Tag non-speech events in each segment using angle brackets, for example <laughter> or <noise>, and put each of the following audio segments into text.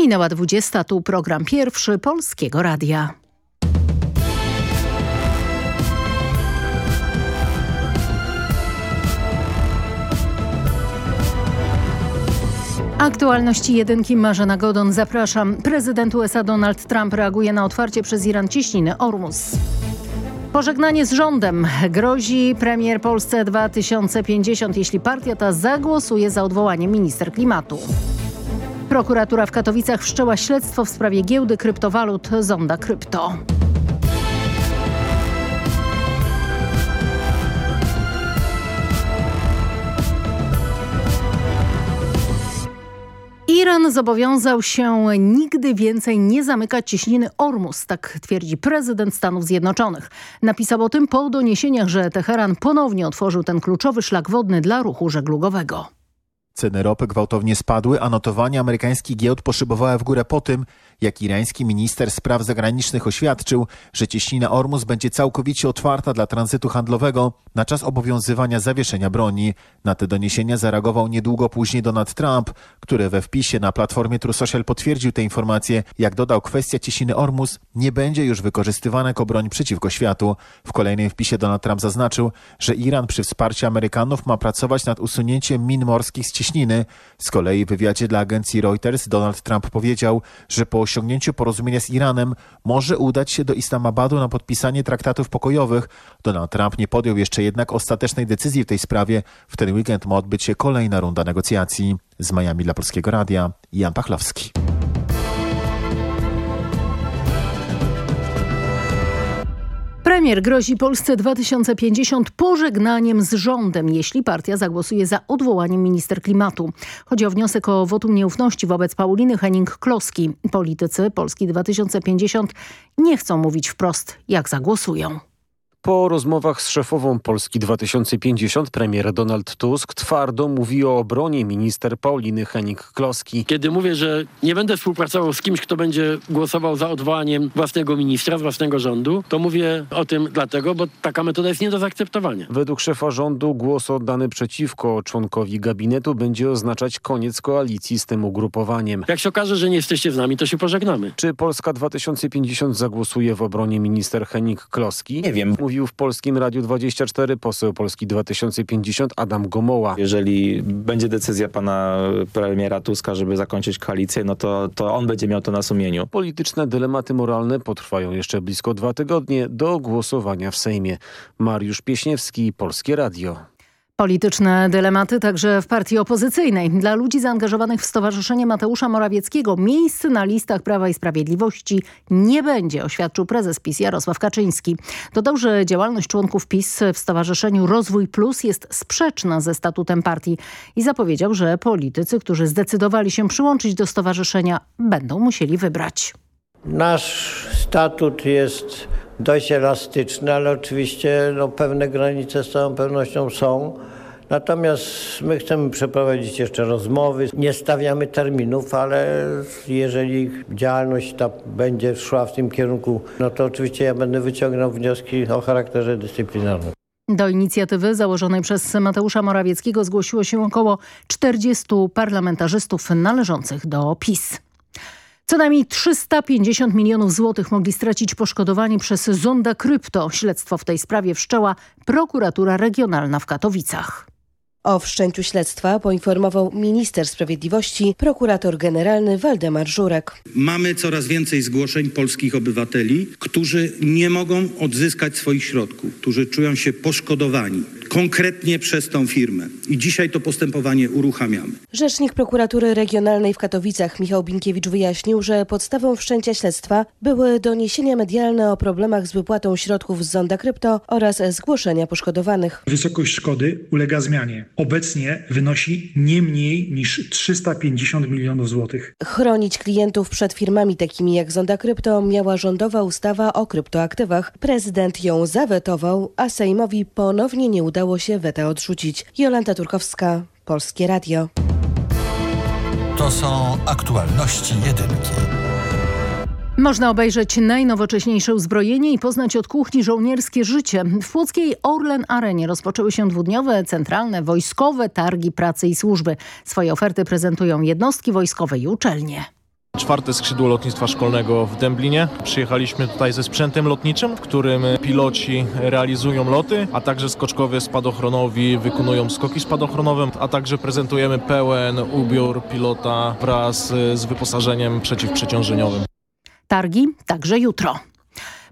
Minęła 20, tu program pierwszy Polskiego Radia. Aktualności jedynki Marzena Godon. Zapraszam. Prezydent USA Donald Trump reaguje na otwarcie przez Iran cieśniny Ormus. Pożegnanie z rządem grozi premier Polsce 2050, jeśli partia ta zagłosuje za odwołaniem minister klimatu. Prokuratura w Katowicach wszczęła śledztwo w sprawie giełdy kryptowalut Zonda Krypto. Iran zobowiązał się nigdy więcej nie zamykać cieśniny Ormus, tak twierdzi prezydent Stanów Zjednoczonych. Napisał o tym po doniesieniach, że Teheran ponownie otworzył ten kluczowy szlak wodny dla ruchu żeglugowego. Ceny ropy gwałtownie spadły, a notowania amerykańskich giełd poszybowały w górę po tym, jak irański minister spraw zagranicznych oświadczył, że cieśnina Ormus będzie całkowicie otwarta dla tranzytu handlowego na czas obowiązywania zawieszenia broni. Na te doniesienia zareagował niedługo później Donald Trump, który we wpisie na platformie True Social potwierdził te informacje. Jak dodał, kwestia cieśniny Ormus nie będzie już wykorzystywana jako broń przeciwko światu. W kolejnym wpisie Donald Trump zaznaczył, że Iran przy wsparciu Amerykanów ma pracować nad usunięciem min morskich z cieśniny. Z kolei w wywiadzie dla agencji Reuters Donald Trump powiedział, że po osiągnięciu porozumienia z Iranem może udać się do Islamabadu na podpisanie traktatów pokojowych. Donald Trump nie podjął jeszcze jednak ostatecznej decyzji w tej sprawie. W ten weekend ma odbyć się kolejna runda negocjacji. Z Miami dla Polskiego Radia Jan Pachlowski. Premier grozi Polsce 2050 pożegnaniem z rządem, jeśli partia zagłosuje za odwołaniem minister klimatu. Chodzi o wniosek o wotum nieufności wobec Pauliny Henning-Kloski. Politycy Polski 2050 nie chcą mówić wprost, jak zagłosują. Po rozmowach z szefową Polski 2050 premier Donald Tusk twardo mówi o obronie minister Pauliny Henik-Kloski. Kiedy mówię, że nie będę współpracował z kimś, kto będzie głosował za odwołaniem własnego ministra z własnego rządu, to mówię o tym dlatego, bo taka metoda jest nie do zaakceptowania. Według szefa rządu głos oddany przeciwko członkowi gabinetu będzie oznaczać koniec koalicji z tym ugrupowaniem. Jak się okaże, że nie jesteście z nami, to się pożegnamy. Czy Polska 2050 zagłosuje w obronie minister Henik-Kloski? Nie wiem mówił w Polskim Radiu 24 poseł Polski 2050 Adam Gomoła. Jeżeli będzie decyzja pana premiera Tuska, żeby zakończyć koalicję, no to, to on będzie miał to na sumieniu. Polityczne dylematy moralne potrwają jeszcze blisko dwa tygodnie do głosowania w Sejmie. Mariusz Pieśniewski, Polskie Radio. Polityczne dylematy także w partii opozycyjnej. Dla ludzi zaangażowanych w Stowarzyszenie Mateusza Morawieckiego miejsc na listach Prawa i Sprawiedliwości nie będzie, oświadczył prezes PiS Jarosław Kaczyński. Dodał, że działalność członków PiS w Stowarzyszeniu Rozwój Plus jest sprzeczna ze statutem partii i zapowiedział, że politycy, którzy zdecydowali się przyłączyć do stowarzyszenia będą musieli wybrać. Nasz statut jest dość elastyczny, ale oczywiście no, pewne granice z całą pewnością są. Natomiast my chcemy przeprowadzić jeszcze rozmowy. Nie stawiamy terminów, ale jeżeli działalność ta będzie szła w tym kierunku, no to oczywiście ja będę wyciągnął wnioski o charakterze dyscyplinarnym. Do inicjatywy założonej przez Mateusza Morawieckiego zgłosiło się około 40 parlamentarzystów należących do PiS. Co najmniej 350 milionów złotych mogli stracić poszkodowani przez Zonda Krypto. Śledztwo w tej sprawie wszczęła prokuratura regionalna w Katowicach. O wszczęciu śledztwa poinformował minister sprawiedliwości, prokurator generalny Waldemar Żurek. Mamy coraz więcej zgłoszeń polskich obywateli, którzy nie mogą odzyskać swoich środków, którzy czują się poszkodowani konkretnie przez tą firmę. I dzisiaj to postępowanie uruchamiamy. Rzecznik prokuratury regionalnej w Katowicach Michał Binkiewicz wyjaśnił, że podstawą wszczęcia śledztwa były doniesienia medialne o problemach z wypłatą środków z Zonda Krypto oraz zgłoszenia poszkodowanych. Wysokość szkody ulega zmianie. Obecnie wynosi nie mniej niż 350 milionów złotych. Chronić klientów przed firmami takimi jak Zonda Krypto miała rządowa ustawa o kryptoaktywach. Prezydent ją zawetował, a Sejmowi ponownie nie udało się weta odrzucić. Jolanta Turkowska, Polskie Radio. To są aktualności jedynki. Można obejrzeć najnowocześniejsze uzbrojenie i poznać od kuchni żołnierskie życie. W Płockiej Orlen Arenie rozpoczęły się dwudniowe, centralne, wojskowe targi pracy i służby. Swoje oferty prezentują jednostki wojskowe i uczelnie. Czwarte skrzydło lotnictwa szkolnego w Dęblinie. Przyjechaliśmy tutaj ze sprzętem lotniczym, w którym piloci realizują loty, a także skoczkowie spadochronowi wykonują skoki spadochronowe, a także prezentujemy pełen ubiór pilota wraz z wyposażeniem przeciwprzeciążeniowym. Targi także jutro.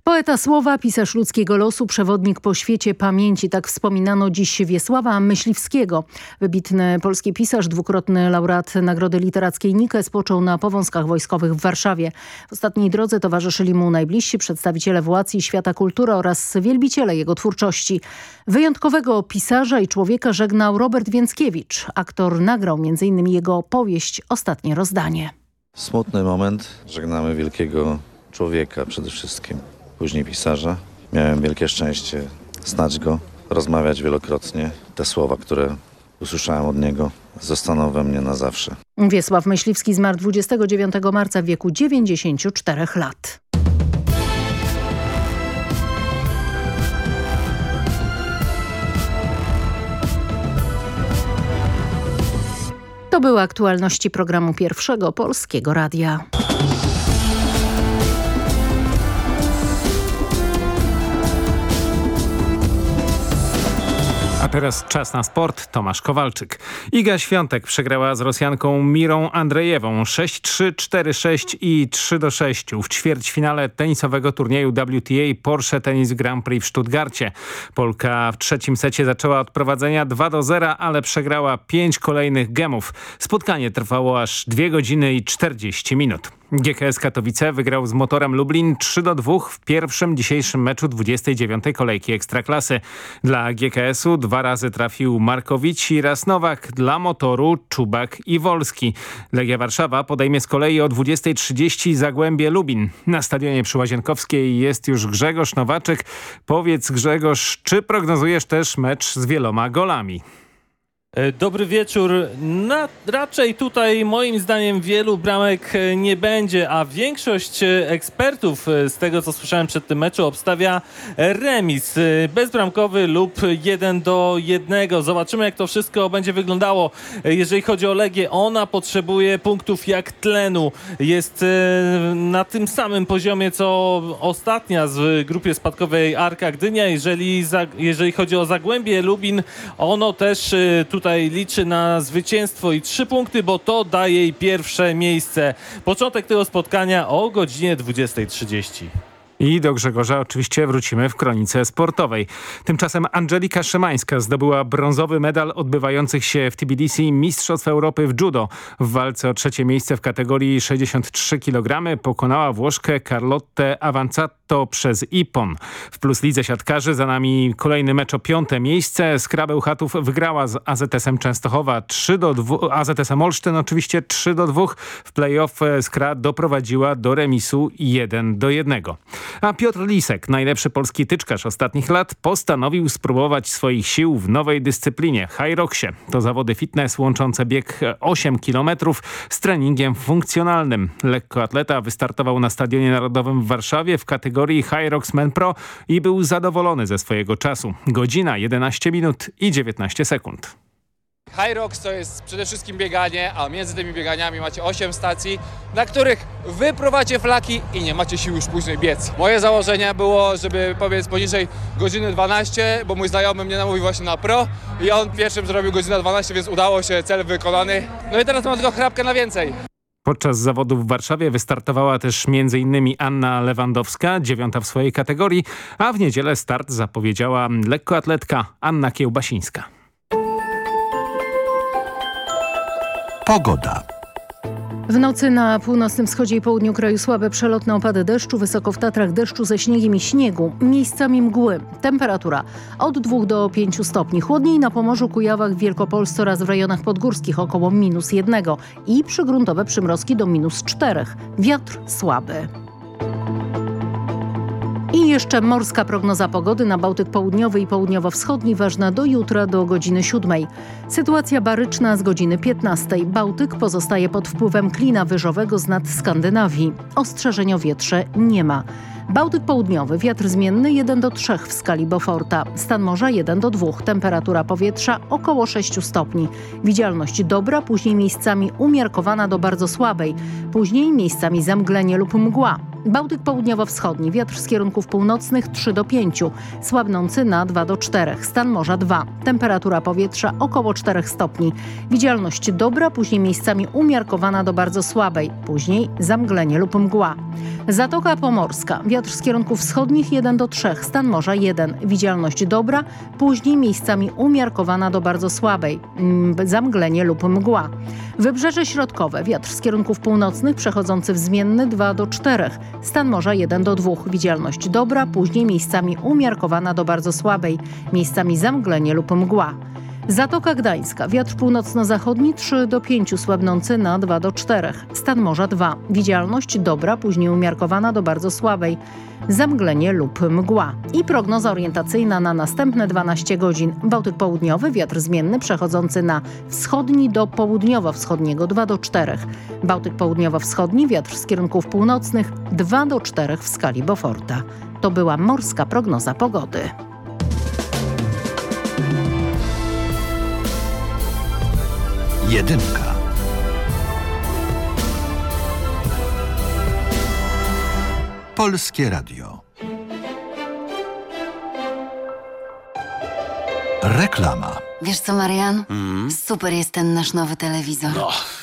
Poeta słowa, pisarz ludzkiego losu, przewodnik po świecie pamięci. Tak wspominano dziś Wiesława Myśliwskiego. Wybitny polski pisarz, dwukrotny laureat Nagrody Literackiej Nike spoczął na powązkach wojskowych w Warszawie. W ostatniej drodze towarzyszyli mu najbliżsi przedstawiciele władz i świata kultury oraz wielbiciele jego twórczości. Wyjątkowego pisarza i człowieka żegnał Robert Więckiewicz. Aktor nagrał m.in. jego powieść Ostatnie rozdanie. Smutny moment. Żegnamy wielkiego człowieka przede wszystkim później pisarza. Miałem wielkie szczęście znać go, rozmawiać wielokrotnie. Te słowa, które usłyszałem od niego, zostaną we mnie na zawsze. Wiesław Myśliwski zmarł 29 marca w wieku 94 lat. To były aktualności programu Pierwszego Polskiego Radia. A teraz czas na sport. Tomasz Kowalczyk. Iga Świątek przegrała z Rosjanką Mirą Andrzejewą 6-3, 4-6 i 3-6 w ćwierćfinale tenisowego turnieju WTA Porsche Tennis Grand Prix w Stuttgarcie. Polka w trzecim secie zaczęła od prowadzenia 2-0, ale przegrała pięć kolejnych gemów. Spotkanie trwało aż 2 godziny i 40 minut. GKS Katowice wygrał z Motorem Lublin 3 do 2 w pierwszym dzisiejszym meczu 29. kolejki Ekstraklasy. Dla GKS-u dwa razy trafił Markowicz i raz Nowak, dla Motoru Czubak i Wolski. Legia Warszawa podejmie z kolei o 20.30 Zagłębie Lubin. Na stadionie przy Łazienkowskiej jest już Grzegorz Nowaczek. Powiedz Grzegorz, czy prognozujesz też mecz z wieloma golami? Dobry wieczór. Na, raczej tutaj moim zdaniem wielu bramek nie będzie, a większość ekspertów z tego co słyszałem przed tym meczu obstawia remis bezbramkowy lub 1 do 1. Zobaczymy jak to wszystko będzie wyglądało. Jeżeli chodzi o Legię, ona potrzebuje punktów jak tlenu. Jest na tym samym poziomie co ostatnia z grupie spadkowej Arka Gdynia. Jeżeli, jeżeli chodzi o Zagłębie Lubin, ono też tutaj liczy na zwycięstwo i trzy punkty, bo to daje jej pierwsze miejsce. Początek tego spotkania o godzinie 20.30. I do Grzegorza oczywiście wrócimy w kronice sportowej. Tymczasem Angelika Szymańska zdobyła brązowy medal odbywających się w Tbilisi Mistrzostw Europy w judo. W walce o trzecie miejsce w kategorii 63 kg pokonała Włoszkę Carlotte Avanzato przez Ipon. W Plus Lidze Siatkarzy za nami kolejny mecz o piąte miejsce. Skrabeł Chatów wygrała z AZS-em Częstochowa 3 do 2, AZS-em Olsztyn oczywiście 3 do 2. W playoff Skra doprowadziła do remisu 1 do 1. A Piotr Lisek, najlepszy polski tyczkarz ostatnich lat, postanowił spróbować swoich sił w nowej dyscyplinie Hyroxie. To zawody fitness łączące bieg 8 km z treningiem funkcjonalnym. Lekkoatleta wystartował na Stadionie Narodowym w Warszawie w kategorii Hyrox Men Pro i był zadowolony ze swojego czasu. Godzina 11 minut i 19 sekund. Hyrox to jest przede wszystkim bieganie, a między tymi bieganiami macie 8 stacji, na których wy prowadzicie flaki i nie macie sił już później biec. Moje założenie było, żeby powiedz poniżej godziny 12, bo mój znajomy mnie namówił właśnie na pro i on pierwszym zrobił godzinę 12, więc udało się, cel wykonany. No i teraz mam tylko chrapkę na więcej. Podczas zawodów w Warszawie wystartowała też m.in. Anna Lewandowska, dziewiąta w swojej kategorii, a w niedzielę start zapowiedziała lekkoatletka Anna Kiełbasińska. Pogoda. W nocy na północnym wschodzie i południu kraju słabe przelotne opady deszczu, wysoko w Tatrach deszczu ze śniegiem i śniegu, miejscami mgły. Temperatura od 2 do 5 stopni. Chłodniej na Pomorzu, Kujawach, Wielkopolsce oraz w rejonach podgórskich około minus 1 i przygruntowe przymrozki do minus 4. Wiatr słaby. I jeszcze morska prognoza pogody na Bałtyk Południowy i Południowo-Wschodni ważna do jutra do godziny 7. Sytuacja baryczna z godziny 15. Bałtyk pozostaje pod wpływem klina wyżowego z nad Skandynawii. Ostrzeżeń o wietrze nie ma. Bałtyk południowy, wiatr zmienny 1 do 3 w skali Beauforta. Stan morza 1 do 2. Temperatura powietrza około 6 stopni. Widzialność dobra, później miejscami umiarkowana do bardzo słabej. Później miejscami zamglenie lub mgła. Bałtyk południowo-wschodni, wiatr z kierunków północnych 3 do 5, słabnący na 2 do 4, stan morza 2, temperatura powietrza około 4 stopni, widzialność dobra, później miejscami umiarkowana do bardzo słabej, później zamglenie lub mgła. Zatoka Pomorska, wiatr z kierunków wschodnich 1 do 3, stan morza 1, widzialność dobra, później miejscami umiarkowana do bardzo słabej, mm, zamglenie lub mgła. Wybrzeże środkowe, wiatr z kierunków północnych przechodzący w zmienny 2 do 4, stan morza 1 do 2, widzialność dobra, później miejscami umiarkowana do bardzo słabej, miejscami zamglenie lub mgła. Zatoka Gdańska, wiatr północno-zachodni 3 do 5, słabnący na 2 do 4, stan morza 2, widzialność dobra, później umiarkowana do bardzo słabej, zamglenie lub mgła. I prognoza orientacyjna na następne 12 godzin. Bałtyk południowy, wiatr zmienny przechodzący na wschodni do południowo-wschodniego 2 do 4. Bałtyk południowo-wschodni, wiatr z kierunków północnych 2 do 4 w skali Beauforta. To była morska prognoza pogody. Jedynka. Polskie Radio. Reklama. Wiesz co, Marian? Super jest ten nasz nowy telewizor. No,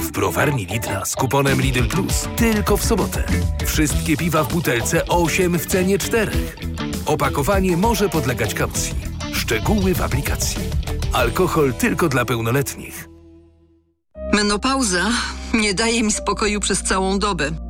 W browarni Lidla z kuponem Lidl Plus tylko w sobotę. Wszystkie piwa w butelce 8 w cenie 4. Opakowanie może podlegać kaucji. Szczegóły w aplikacji. Alkohol tylko dla pełnoletnich. Menopauza nie daje mi spokoju przez całą dobę.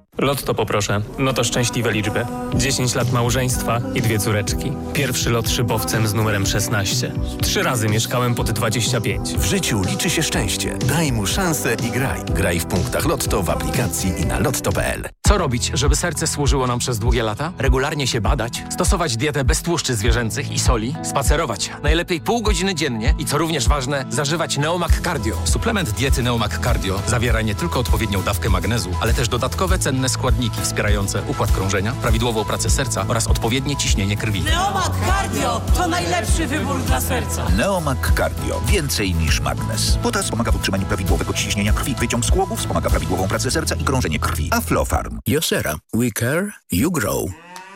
Lotto poproszę. No to szczęśliwe liczby. 10 lat małżeństwa i dwie córeczki. Pierwszy lot szybowcem z numerem 16. Trzy razy mieszkałem pod 25. W życiu liczy się szczęście. Daj mu szansę i graj. Graj w punktach Lotto w aplikacji i na lotto.pl. Co robić, żeby serce służyło nam przez długie lata? Regularnie się badać, stosować dietę bez tłuszczy zwierzęcych i soli, spacerować najlepiej pół godziny dziennie i co również ważne, zażywać Neomac Cardio. Suplement diety Neomac Cardio zawiera nie tylko odpowiednią dawkę magnezu, ale też dodatkowe cenne składniki wspierające układ krążenia, prawidłową pracę serca oraz odpowiednie ciśnienie krwi. Neomak Cardio to najlepszy wybór dla serca. Neomak Cardio. Więcej niż magnes. Potas pomaga w utrzymaniu prawidłowego ciśnienia krwi. Wyciąg z kłobów wspomaga prawidłową pracę serca i krążenie krwi. Aflofarm. Josera. We care, you grow.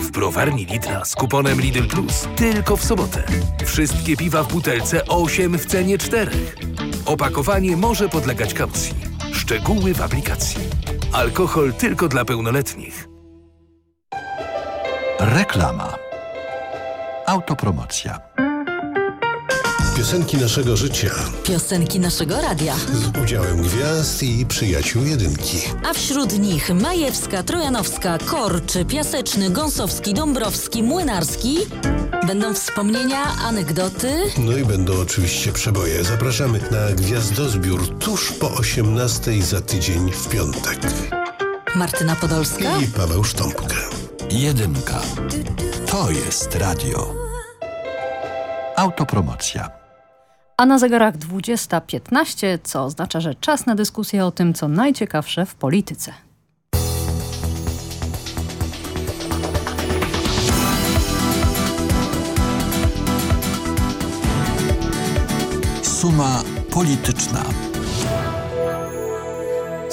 W browarni Lidla z kuponem Lidl Plus tylko w sobotę. Wszystkie piwa w butelce 8 w cenie 4. Opakowanie może podlegać kaucji. Szczegóły w aplikacji. Alkohol tylko dla pełnoletnich. Reklama. Autopromocja. Piosenki naszego życia. Piosenki naszego radia. Z udziałem gwiazd i przyjaciół jedynki. A wśród nich Majewska, Trojanowska, Korczy, Piaseczny, Gąsowski, Dąbrowski, Młynarski. Będą wspomnienia, anegdoty. No i będą oczywiście przeboje. Zapraszamy na gwiazdozbiór tuż po 18 za tydzień w piątek. Martyna Podolska i Paweł Sztąpka. Jedynka. To jest radio. Autopromocja. A na zegarach 20.15, co oznacza, że czas na dyskusję o tym, co najciekawsze w polityce. Suma polityczna.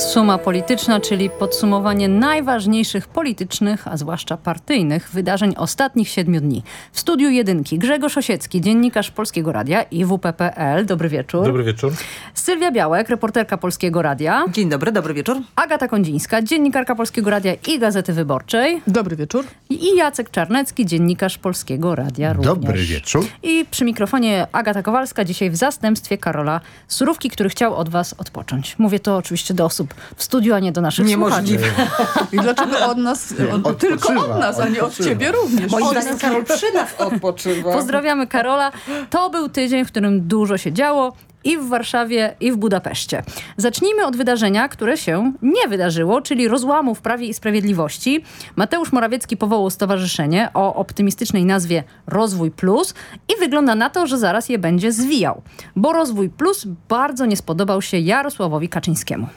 Suma polityczna, czyli podsumowanie najważniejszych politycznych, a zwłaszcza partyjnych wydarzeń ostatnich siedmiu dni. W studiu jedynki Grzegorz Osiecki, dziennikarz Polskiego Radia i WP.pl. Dobry wieczór. Dobry wieczór. Sylwia Białek, reporterka Polskiego Radia. Dzień dobry, dobry wieczór. Agata Kondzińska, dziennikarka Polskiego Radia i Gazety Wyborczej. Dobry wieczór. I Jacek Czarnecki, dziennikarz Polskiego Radia również. Dobry wieczór. I przy mikrofonie Agata Kowalska, dzisiaj w zastępstwie Karola Surówki, który chciał od was odpocząć. Mówię to oczywiście do osób w studiu, a nie do naszych Niemożliwe. słuchaczy. I dlaczego od nas, od, tylko od nas, a nie od ciebie również? Moim zdaniem. Karol przy nas <laughs> odpoczywa. Pozdrawiamy Karola. To był tydzień, w którym dużo się działo i w Warszawie, i w Budapeszcie. Zacznijmy od wydarzenia, które się nie wydarzyło, czyli rozłamu w Prawie i Sprawiedliwości. Mateusz Morawiecki powołał stowarzyszenie o optymistycznej nazwie Rozwój Plus i wygląda na to, że zaraz je będzie zwijał, bo Rozwój Plus bardzo nie spodobał się Jarosławowi Kaczyńskiemu.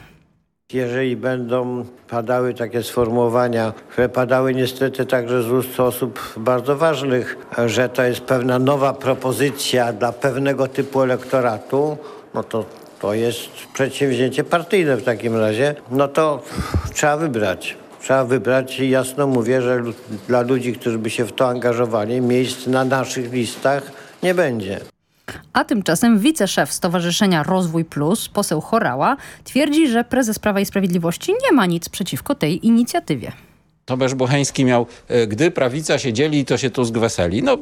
Jeżeli będą padały takie sformułowania, które padały niestety także z ust osób bardzo ważnych, że to jest pewna nowa propozycja dla pewnego typu elektoratu, no to to jest przedsięwzięcie partyjne w takim razie, no to trzeba wybrać. Trzeba wybrać i jasno mówię, że dla ludzi, którzy by się w to angażowali, miejsc na naszych listach nie będzie. A tymczasem wiceszef Stowarzyszenia Rozwój Plus, poseł Chorała, twierdzi, że prezes Prawa i Sprawiedliwości nie ma nic przeciwko tej inicjatywie. Tomasz Bocheński miał, e, gdy prawica się dzieli, to się Tusk weseli. No,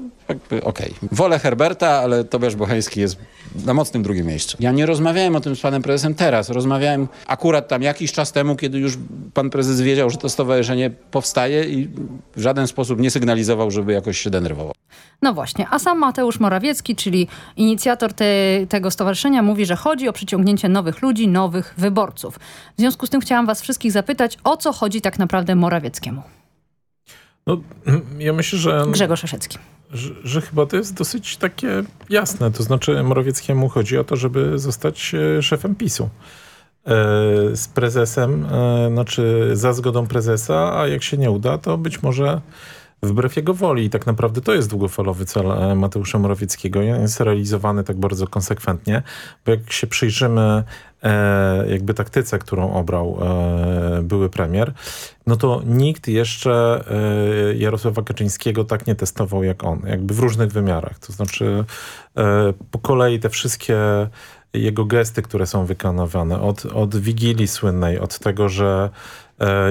okej. Wolę Herberta, ale Tomasz Bocheński jest na mocnym drugim miejscu. Ja nie rozmawiałem o tym z panem prezesem teraz. Rozmawiałem akurat tam jakiś czas temu, kiedy już pan prezes wiedział, że to stowarzyszenie powstaje i w żaden sposób nie sygnalizował, żeby jakoś się denerwował. No właśnie, a sam Mateusz Morawiecki, czyli inicjator te, tego stowarzyszenia, mówi, że chodzi o przyciągnięcie nowych ludzi, nowych wyborców. W związku z tym chciałam was wszystkich zapytać, o co chodzi tak naprawdę Morawieckiemu? No, ja myślę, że... Grzegorz Osiecki. Że, że chyba to jest dosyć takie jasne. To znaczy Morawieckiemu chodzi o to, żeby zostać e, szefem PiSu. E, z prezesem, e, znaczy za zgodą prezesa, a jak się nie uda, to być może wbrew jego woli. I tak naprawdę to jest długofalowy cel e, Mateusza Morawieckiego. Jest realizowany tak bardzo konsekwentnie, bo jak się przyjrzymy e, jakby taktyce, którą obrał e, były premier, no to nikt jeszcze e, Jarosława Kaczyńskiego tak nie testował jak on, jakby w różnych wymiarach. To znaczy e, po kolei te wszystkie jego gesty, które są wykonywane, od, od Wigilii słynnej, od tego, że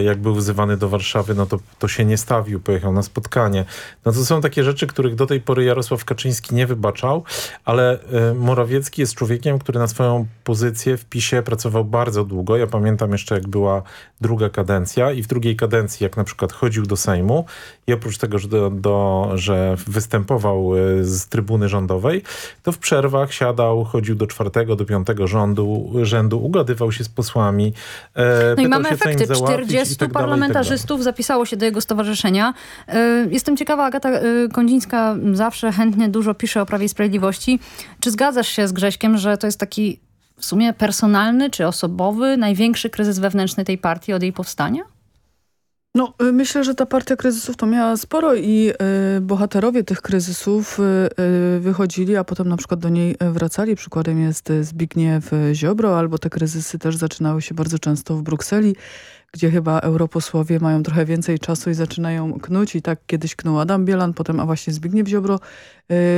jak był wzywany do Warszawy, no to, to się nie stawił, pojechał na spotkanie. No to są takie rzeczy, których do tej pory Jarosław Kaczyński nie wybaczał, ale e, Morawiecki jest człowiekiem, który na swoją pozycję w PiSie pracował bardzo długo. Ja pamiętam jeszcze, jak była druga kadencja i w drugiej kadencji, jak na przykład chodził do Sejmu i oprócz tego, że, do, do, że występował e, z trybuny rządowej, to w przerwach siadał, chodził do czwartego, do piątego rządu, rzędu, ugadywał się z posłami. E, No i pytał mamy się, co im efekty. załatwić i 40 tak tak parlamentarzystów zapisało się do jego stowarzyszenia. Y, Jestem ciekawa, Agata y, Kondzińska zawsze chętnie dużo pisze o Prawie i Sprawiedliwości. Czy zgadzasz się z Grześkiem, że to jest taki w sumie personalny czy osobowy największy kryzys wewnętrzny tej partii od jej powstania? No, y, myślę, że ta partia kryzysów to miała sporo i y, bohaterowie tych kryzysów y, y, wychodzili, a potem na przykład do niej y, wracali. Przykładem jest y, Zbigniew y, Ziobro, albo te kryzysy też zaczynały się bardzo często w Brukseli, gdzie chyba europosłowie mają trochę więcej czasu i zaczynają knuć. I tak kiedyś knuł Adam Bielan, potem a właśnie Zbigniew Ziobro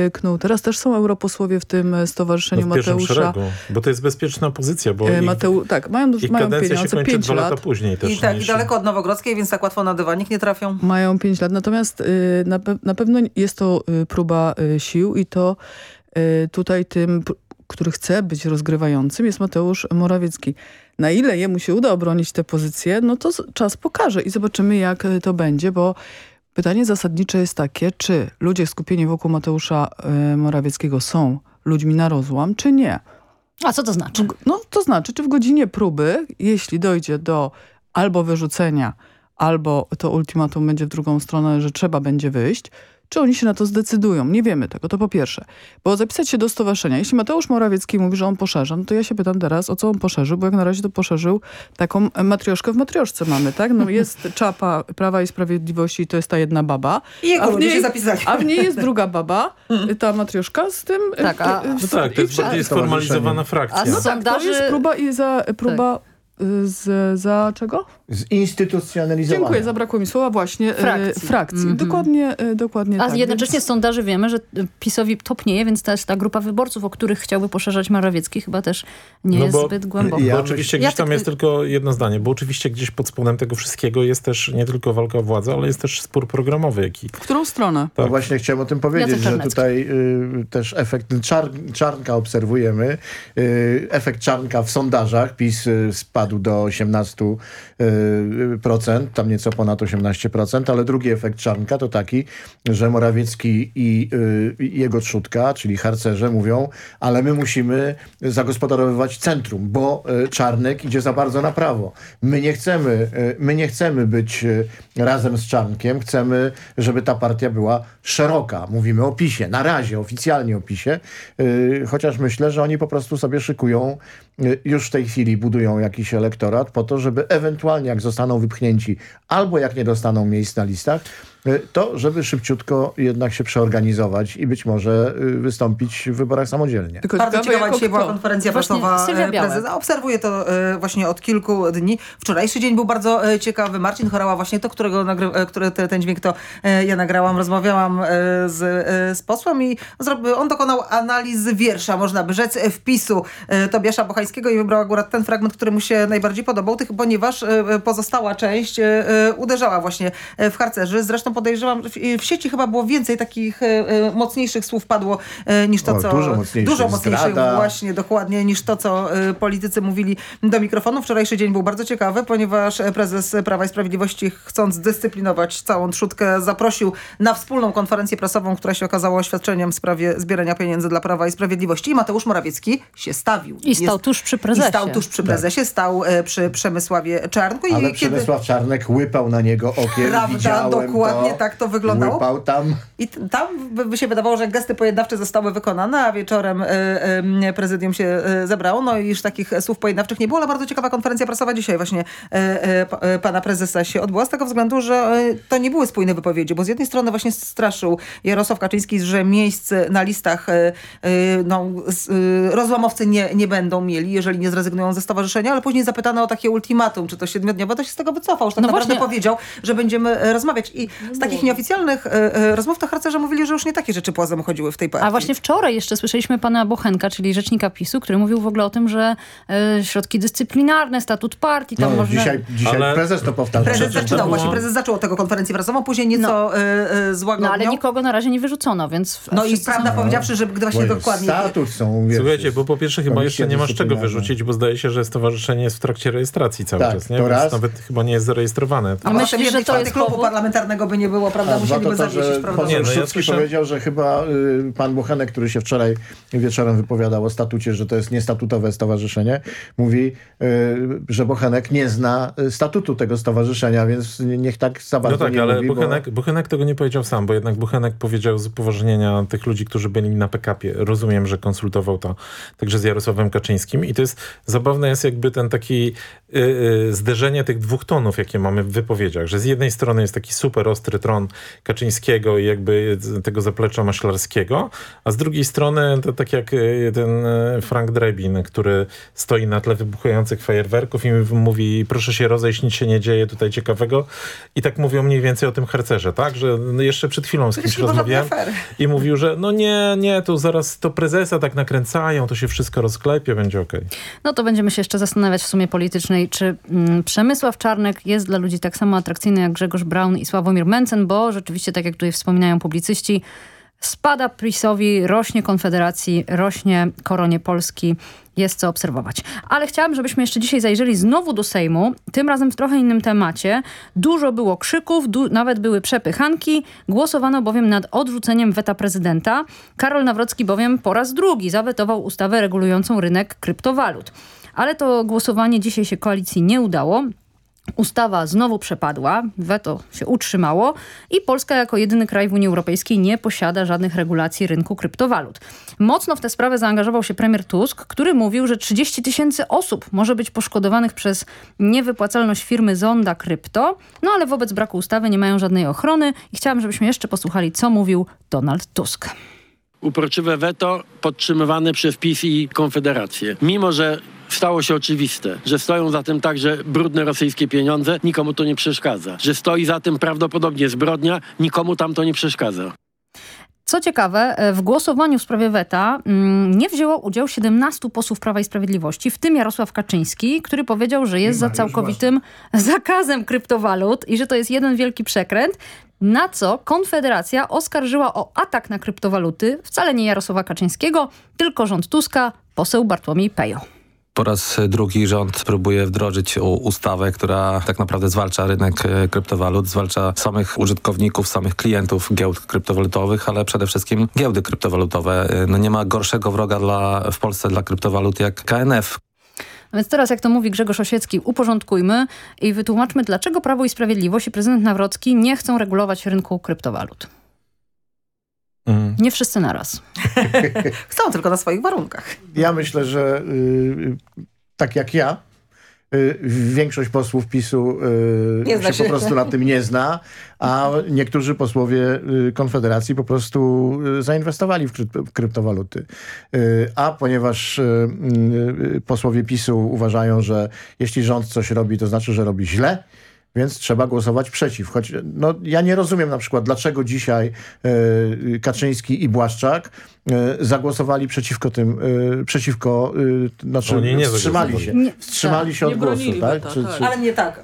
y, knuł. Teraz też są europosłowie w tym y, stowarzyszeniu No w Mateusza. szeregu, bo to jest bezpieczna pozycja, bo ich, Mateu, tak, mają, ich mają kadencja się pieniądze, kończy 5 dwa lata lat. później też. I tak niż- daleko od Nowogrodzkiej, więc tak łatwo na dywanik nie trafią. Mają 5 lat, natomiast y, na, pe na pewno jest to y, próba y, sił i to tutaj tym, który chce być rozgrywającym jest Mateusz Morawiecki. Na ile jemu się uda obronić tę pozycję, no to czas pokaże i zobaczymy jak to będzie, bo pytanie zasadnicze jest takie, czy ludzie skupieni wokół Mateusza Morawieckiego są ludźmi na rozłam, czy nie. A co to znaczy? No to znaczy, czy w godzinie próby, jeśli dojdzie do albo wyrzucenia, albo to ultimatum będzie w drugą stronę, że trzeba będzie wyjść, czy oni się na to zdecydują? Nie wiemy tego, to po pierwsze. Bo zapisać się do stowarzyszenia, jeśli Mateusz Morawiecki mówi, że on poszerza, no to ja się pytam teraz, o co on poszerzył, bo jak na razie to poszerzył taką matrioszkę w matrioszce mamy, tak? No <laughs> jest czapa Prawa i Sprawiedliwości, to jest ta jedna baba. I jego a w niej, się zapisali. A w niej jest druga <laughs> baba, ta matrioszka z tym... Tak, a, no tak to jest bardziej sformalizowana frakcja. A no tak, to jest próba i za próba... Tak z, za czego? Zinstytucjonalizowania. Dziękuję, zabrakło mi słowa właśnie. Frakcji. frakcji. Mm -hmm. Dokładnie, dokładnie A tak. jednocześnie więc... z sondaży wiemy, że PiSowi topnieje, więc też ta grupa wyborców, o których chciałby poszerzać Morawiecki chyba też nie no jest zbyt głęboka. Ja bo oczywiście gdzieś tam jest tylko jedno zdanie, bo oczywiście gdzieś pod spodem tego wszystkiego jest też nie tylko walka o władzę, ale jest też spór programowy. Jaki... W którą stronę? Tak. No właśnie chciałem o tym powiedzieć, że tutaj y, też efekt czar, czarnka obserwujemy. Y, efekt czarnka w sondażach. PiS y, spadł spadł do 18%, tam nieco ponad 18%, ale drugi efekt czarnka to taki, że Morawiecki i jego trzutka, czyli harcerze mówią, ale my musimy zagospodarowywać centrum, bo Czarnek idzie za bardzo na prawo. My nie chcemy, my nie chcemy być razem z Czarnkiem, chcemy, żeby ta partia była szeroka. Mówimy o PiSie, na razie oficjalnie o PiSie, chociaż myślę, że oni po prostu sobie szykują, już w tej chwili budują jakiś elektorat po to, żeby ewentualnie jak zostaną wypchnięci albo jak nie dostaną miejsc na listach, to żeby szybciutko jednak się przeorganizować i być może y, wystąpić w wyborach samodzielnie. Tylko Bardzo ciekawa dzisiaj była konferencja prasowa y, prezesa. Obserwuję to właśnie od kilku dni. Wczorajszy dzień był bardzo ciekawy. Marcin Chorała, właśnie to, którego nagry, który ten dźwięk to ja nagrałam, rozmawiałam z, z posłem i on dokonał analizy wiersza, można by rzec, wpisu Tobiasza Bochańskiego i wybrał akurat ten fragment, który mu się najbardziej podobał, ponieważ pozostała część uderzała właśnie w harcerzy. Zresztą podejrzewam, w sieci chyba było więcej takich e, e, mocniejszych słów padło e, niż to, o, co... Dużo mocniejszych. Dużo mocniejszych, właśnie, dokładnie, niż to, co politycy mówili do mikrofonu. Wczorajszy dzień był bardzo ciekawy, ponieważ prezes Prawa i Sprawiedliwości, chcąc dyscyplinować całą trzutkę, zaprosił na wspólną konferencję prasową, która się okazała oświadczeniem w sprawie zbierania pieniędzy dla Prawa i Sprawiedliwości. I Mateusz Morawiecki się stawił. I stał Jest, tuż przy prezesie. I stał tuż przy prezesie, tak. stał przy Przemysławie Czarnku. Ale I Przemysław kiedy... Czarnek łypał na niego okiem, Prawda, widziałem dokładnie to. tak to wyglądało. Łypał tam. I tam by się wydawało, że gesty pojednawcze zostały wykonane, a wieczorem y, y, prezydium się y, zebrało. No i już takich słów pojednawczych nie było, ale bardzo ciekawa konferencja prasowa dzisiaj właśnie pana prezesa się odbyła z tego względu, że to nie były spójne wypowiedzi, bo z jednej strony właśnie straszył Jarosław Kaczyński, że miejsc na listach no, rozłamowcy nie, nie będą mieli, jeżeli nie zrezygnują ze stowarzyszenia, ale później zapytano o takie ultimatum, czy to siedmiodniowe, to się z tego wycofał. Już tak no naprawdę właśnie. powiedział, że będziemy rozmawiać. I z takich nieoficjalnych e, e, rozmów to harcerze mówili, że już nie takie rzeczy płazem chodziły w tej partii. A właśnie wczoraj jeszcze słyszeliśmy pana Bochenka, czyli rzecznika PiSu, który mówił w ogóle o tym, że e, środki dyscyplinarne, statut partii, tam no, można... Dzisiaj, dzisiaj ale... prezes to powtarzał. Prezes zaczynał, było... właśnie prezes zaczął od tego konferencję prasową, później nieco no. złagodniał. No ale nikogo na razie nie wyrzucono, więc... No i prawda są... powiedziawszy, że gdy właśnie dokładnie... Statut są... Wiesz, Słuchajcie, bo po pierwsze chyba jeszcze nie masz czego wyrzucić, bo zdaje się, że stowarzyszenie jest w trakcie rejestracji cały tak, czas, nie? Więc raz. nawet chyba nie jest zarejestrowane. A myślisz, że to jest klubu parlamentarnego by nie było, prawda? Musieliby zawiesić, prawda? Pan nie, no ja słyszę... powiedział, że chyba y, pan Bochenek, który się wczoraj wieczorem wypowiadał o statucie, że to jest niestatutowe stowarzyszenie, mówi, y, że Bochenek nie zna y, statutu tego stowarzyszenia, więc niech tak za bardzo No tak, nie ale mówi, Bochenek, bo... Bochenek tego nie powiedział sam, bo jednak Bochenek powiedział z upoważnienia tych ludzi, którzy byli na PKP. Rozumiem, że konsultował to także z Jarosławem Kaczyńskim i to jest, zabawne jest jakby ten taki y, y, zderzenie tych dwóch tonów, jakie mamy w wypowiedziach, że z jednej strony jest taki super ostry tron Kaczyńskiego i jakby tego zaplecza maślarskiego, a z drugiej strony to tak jak ten e, Frank Drebin, który stoi na tle wybuchających fajerwerków i mówi proszę się rozejść, nic się nie dzieje tutaj ciekawego i tak mówią mniej więcej o tym harcerze, tak? Że jeszcze przed chwilą z kimś rozmawiałem i mówił, że no nie, nie, to zaraz to prezesa tak nakręcają, to się wszystko rozklepie, będzie okej. Okay. No to będziemy się jeszcze zastanawiać w sumie politycznej, czy mm, Przemysław Czarnek jest dla ludzi tak samo atrakcyjny jak Grzegorz Braun i Sławomir Mencen, bo rzeczywiście, tak jak tutaj wspominają publicyści, Spada PiSowi, rośnie Konfederacji, rośnie koronie Polski. Jest co obserwować. Ale chciałam, żebyśmy jeszcze dzisiaj zajrzeli znowu do Sejmu, tym razem w trochę innym temacie. Dużo było krzyków, nawet były przepychanki. Głosowano bowiem nad odrzuceniem weta prezydenta. Karol Nawrocki bowiem po raz drugi zawetował ustawę regulującą rynek kryptowalut. Ale to głosowanie dzisiaj się koalicji nie udało. Ustawa znowu przepadła, weto się utrzymało i Polska jako jedyny kraj w Unii Europejskiej nie posiada żadnych regulacji rynku kryptowalut. Mocno w tę sprawę zaangażował się premier Tusk, który mówił, że 30 tysięcy osób może być poszkodowanych przez niewypłacalność firmy Zonda Krypto, no ale wobec braku ustawy nie mają żadnej ochrony i chciałam, żebyśmy jeszcze posłuchali, co mówił Donald Tusk uporczywe weto podtrzymywane przez PiS i Konfederację. Mimo, że stało się oczywiste, że stoją za tym także brudne rosyjskie pieniądze, nikomu to nie przeszkadza. Że stoi za tym prawdopodobnie zbrodnia, nikomu tam to nie przeszkadza. Co ciekawe, e, w głosowaniu w sprawie weta mm, nie wzięło udziału 17 posłów Prawa i Sprawiedliwości, w tym Jarosław Kaczyński, który powiedział, że jest za całkowitym <laughs> zakazem kryptowalut i że to jest jeden wielki przekręt. Na co Konfederacja oskarżyła o atak na kryptowaluty wcale nie Jarosława Kaczyńskiego, tylko rząd Tuska, poseł Bartłomiej Pejo. Po raz drugi rząd próbuje wdrożyć ustawę, która tak naprawdę zwalcza rynek e, kryptowalut, zwalcza samych użytkowników, samych klientów giełd kryptowalutowych, ale przede wszystkim giełdy kryptowalutowe. E, no nie ma gorszego wroga dla, w Polsce dla kryptowalut jak KNF, więc teraz, jak to mówi Grzegorz Osiecki, uporządkujmy i wytłumaczmy, dlaczego Prawo i Sprawiedliwość i prezydent Nawrocki nie chcą regulować rynku kryptowalut. Mm. Nie wszyscy naraz. <laughs> Chcą tylko na swoich warunkach. Ja myślę, że y, tak jak ja, y, większość posłów PiSu y, się, się, po prostu na tym nie zna, a niektórzy posłowie y, Konfederacji po prostu y, zainwestowali w, kryp w kryptowaluty. Y, a ponieważ posłowie PiSu uważają, że jeśli rząd coś robi, to znaczy, że robi źle, więc trzeba głosować przeciw. Choć no, ja nie rozumiem na przykład, dlaczego dzisiaj e, Kaczyński i Błaszczak e, zagłosowali przeciwko tym, e, przeciwko, znaczy Oni nie wstrzymali się. Nie, wstrzymali się od głosu, tak? Czy, czy, ale nie tak.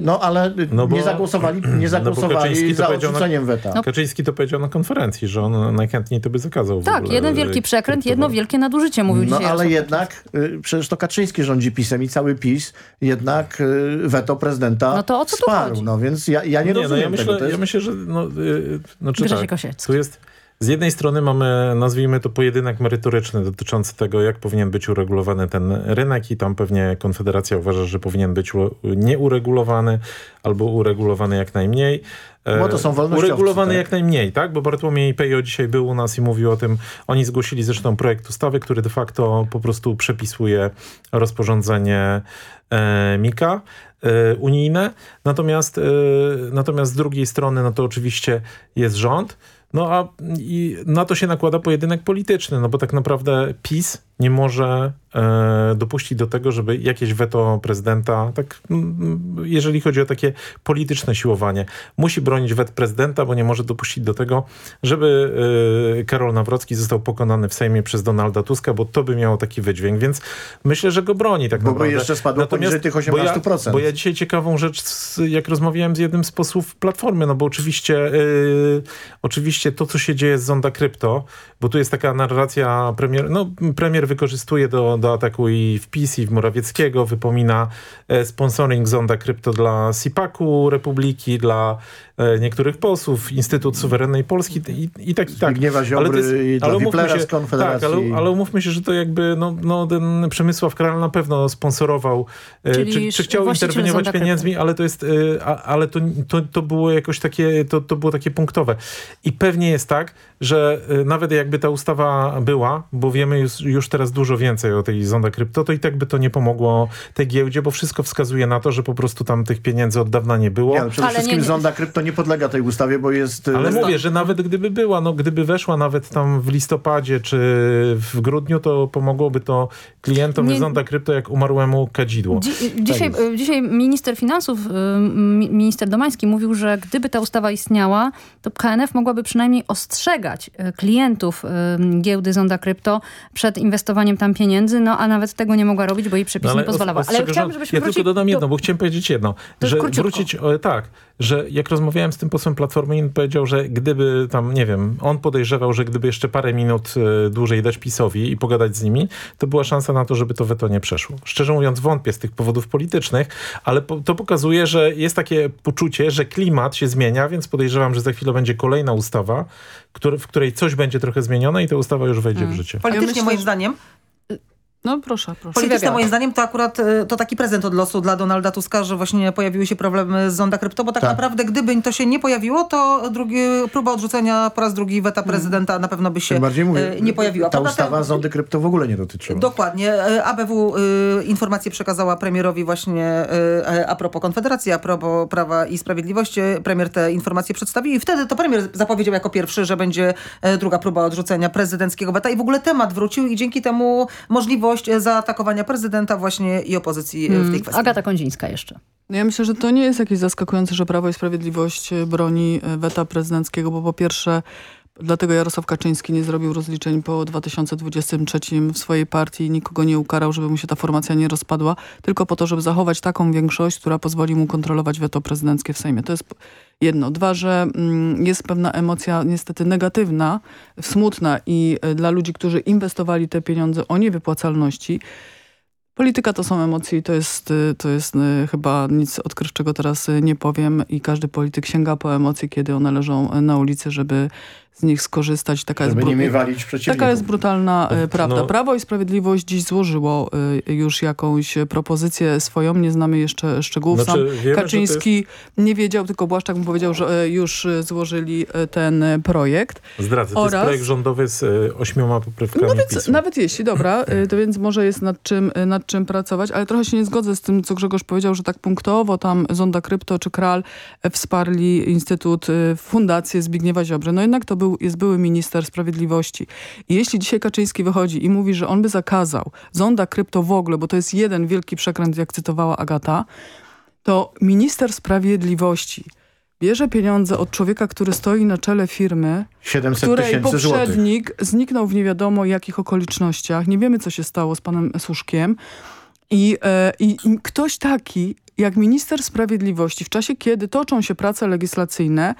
no ale no bo, nie zagłosowali, <clears throat> nie zagłosowali no za odrzuceniem weta. No. Kaczyński to powiedział na konferencji, że on najchętniej to by zakazał. Tak, jeden wielki przekręt, jedno wielkie nadużycie, mówił no, dzisiaj. ale jednak, przecież to Kaczyński rządzi PiSem i cały PiS jednak weto prezydenta no to o co tu chodzi? No więc ja, ja nie, nie rozumiem no ja myślę, tego. Jest... Ja myślę, że no, yy, znaczy tak, tu jest... Z jednej strony mamy, nazwijmy to pojedynek merytoryczny dotyczący tego, jak powinien być uregulowany ten rynek i tam pewnie Konfederacja uważa, że powinien być nieuregulowany albo uregulowany jak najmniej. Bo to są wolnościowcy. Uregulowany tak? jak najmniej, tak? Bo Bartłomiej Pejo dzisiaj był u nas i mówił o tym. Oni zgłosili zresztą projekt ustawy, który de facto po prostu przepisuje rozporządzenie e, Mika. E, unijne. Natomiast, e, natomiast z drugiej strony, no to oczywiście jest rząd. No a i na to się nakłada pojedynek polityczny, no bo tak naprawdę PiS nie może e, dopuścić do tego, żeby jakieś weto prezydenta, tak jeżeli chodzi o takie polityczne siłowanie, musi bronić wet prezydenta, bo nie może dopuścić do tego, żeby e, Karol Nawrocki został pokonany w Sejmie przez Donalda Tuska, bo to by miało taki wydźwięk, więc myślę, że go broni tak bo naprawdę. Bo jeszcze spadło Natomiast, poniżej tych 18%. Bo ja, bo ja dzisiaj ciekawą rzecz, jak rozmawiałem z jednym z posłów Platformy, no bo oczywiście, e, oczywiście to, co się dzieje z Zonda Krypto, bo tu jest taka narracja premier, no premier wykorzystuje do, do ataku i w PiS, i w Morawieckiego, wypomina e, sponsoring zonda krypto dla SIPAK-u Republiki, dla niektórych posłów, Instytut Suwerennej Polski i, i tak i tak. Zbigniewa Ziobry jest, i dla Wiplera z Konfederacji. Tak, ale, ale umówmy się, że to jakby no, no, ten Przemysław Kral na pewno sponsorował, e, czy, czy chciał interweniować pieniędzmi, ale to jest, e, ale to, to, to było jakoś takie, to, to było takie punktowe. I pewnie jest tak, że e, nawet jakby ta ustawa była, bo wiemy już, już teraz dużo więcej o tej zonda krypto, to i tak by to nie pomogło tej giełdzie, bo wszystko wskazuje na to, że po prostu tam tych pieniędzy od dawna nie było. Nie, no przede ale wszystkim nie, nie. zonda krypto nie podlega tej ustawie, bo jest... Ale mówię, że nawet gdyby była, no gdyby weszła nawet tam w listopadzie czy w grudniu, to pomogłoby to klientom nie. zonda krypto jak umarłemu kadzidło. Dzi dzisiaj, tak dzisiaj minister finansów, minister Domański mówił, że gdyby ta ustawa istniała, to KNF mogłaby przynajmniej ostrzegać klientów giełdy zonda krypto przed inwestowaniem tam pieniędzy, no a nawet tego nie mogła robić, bo jej przepis no, nie pozwalały. Ale chciałabym, żebyśmy Ja tylko dodam jedno, bo chciałem powiedzieć jedno, że króciutko. wrócić, tak, że jak rozmawiałem z tym posłem Platformy, on powiedział, że gdyby tam, nie wiem, on podejrzewał, że gdyby jeszcze parę minut y, dłużej dać PiSowi i pogadać z nimi, to była szansa na to, żeby to weto nie przeszło. Szczerze mówiąc, wątpię z tych powodów politycznych, ale po, to pokazuje, że jest takie poczucie, że klimat się zmienia, więc podejrzewam, że za chwilę będzie kolejna ustawa, który, w której coś będzie trochę zmienione i ta ustawa już wejdzie Mm. w życie. Politycznie myślę, moim zdaniem No proszę, proszę. Politycznie moim zdaniem to akurat y, to taki prezent od losu dla Donalda Tuska, że właśnie pojawiły się problemy z Zonda Krypto, bo tak, Tak. naprawdę gdyby to się nie pojawiło, to drugi, próba odrzucenia po raz drugi weta prezydenta na pewno by się mówię, y, nie pojawiła. ta Poza ustawa tym- zondy krypto w ogóle nie dotyczyła. Dokładnie. Y, ABW y, informację przekazała premierowi właśnie y, a propos Konfederacji, a propos Prawa i Sprawiedliwości. Premier te informacje przedstawił i wtedy to premier zapowiedział jako pierwszy, że będzie y, druga próba odrzucenia prezydenckiego weta i w ogóle temat wrócił i dzięki temu możliwość y, zaatakowania prezydenta właśnie i opozycji y, w tej Mm, kwestii. Agata Kondzińska jeszcze. No Ja myślę, że to nie jest jakieś zaskakujące, że Prawo i Sprawiedliwość broni e, weta prezydenckiego, bo po pierwsze dlatego Jarosław Kaczyński nie zrobił rozliczeń po 2023 w swojej partii i nikogo nie ukarał, żeby mu się ta formacja nie rozpadła, tylko po to, żeby zachować taką większość, która pozwoli mu kontrolować weto prezydenckie w Sejmie. To jest jedno. Dwa, że mm, jest pewna emocja niestety negatywna, smutna i e, dla ludzi, którzy inwestowali te pieniądze o niewypłacalności, Polityka to są emocje i to jest, y, to jest y, chyba nic odkrywczego teraz nie powiem i każdy polityk sięga po emocje, kiedy one leżą na ulicy, żeby z nich skorzystać. Taka Żeby jest walić przeciwników. Taka jest brutalna prawda. no. Prawo i Sprawiedliwość dziś złożyło y, już jakąś propozycję swoją, nie znamy jeszcze szczegółów. Znaczy, Sam wiemy, to Kaczyński nie wiedział, tylko Błaszczak mu powiedział, że y, już złożyli y, ten projekt. Zdradzę, to Oraz- jest projekt rządowy z y, ośmioma poprawkami No więc, nawet jeśli, dobra, y, to więc może jest nad czym, y, nad czym pracować, ale trochę się nie zgodzę z tym, co Grzegorz powiedział, że tak punktowo tam Zonda Krypto czy Kral e, wsparli Instytut, y, Fundację Zbigniewa Ziobry. No jednak to był, jest były minister sprawiedliwości. I jeśli dzisiaj Kaczyński wychodzi i mówi, że on by zakazał Zonda Krypto w ogóle, bo to jest jeden wielki przekręt, jak cytowała Agata, to minister sprawiedliwości bierze pieniądze od człowieka, który stoi na czele firmy, 700 której tysięcy złotych. poprzednik zniknął w nie wiadomo jakich okolicznościach. Nie wiemy, co się stało z panem Suszkiem. I, e, i, I ktoś taki, jak minister sprawiedliwości, w czasie, kiedy toczą się prace legislacyjne,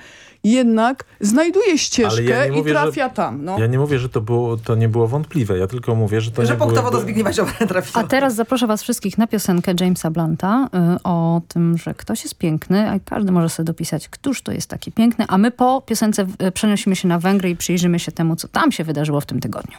jednak znajduje ścieżkę ja nie i mówię, że- trafia tam. No. Ja nie mówię, że to, było, to nie było wątpliwe, ja tylko mówię, że to Że nie punktowo było... do Zbigniewa trafiło. A teraz zaproszę was wszystkich na piosenkę Jamesa Blunta y, o tym, że ktoś jest piękny, a każdy może sobie dopisać, któż to jest taki piękny, a my po piosence y, przenosimy się na Węgry i przyjrzymy się temu, co tam się wydarzyło w tym tygodniu.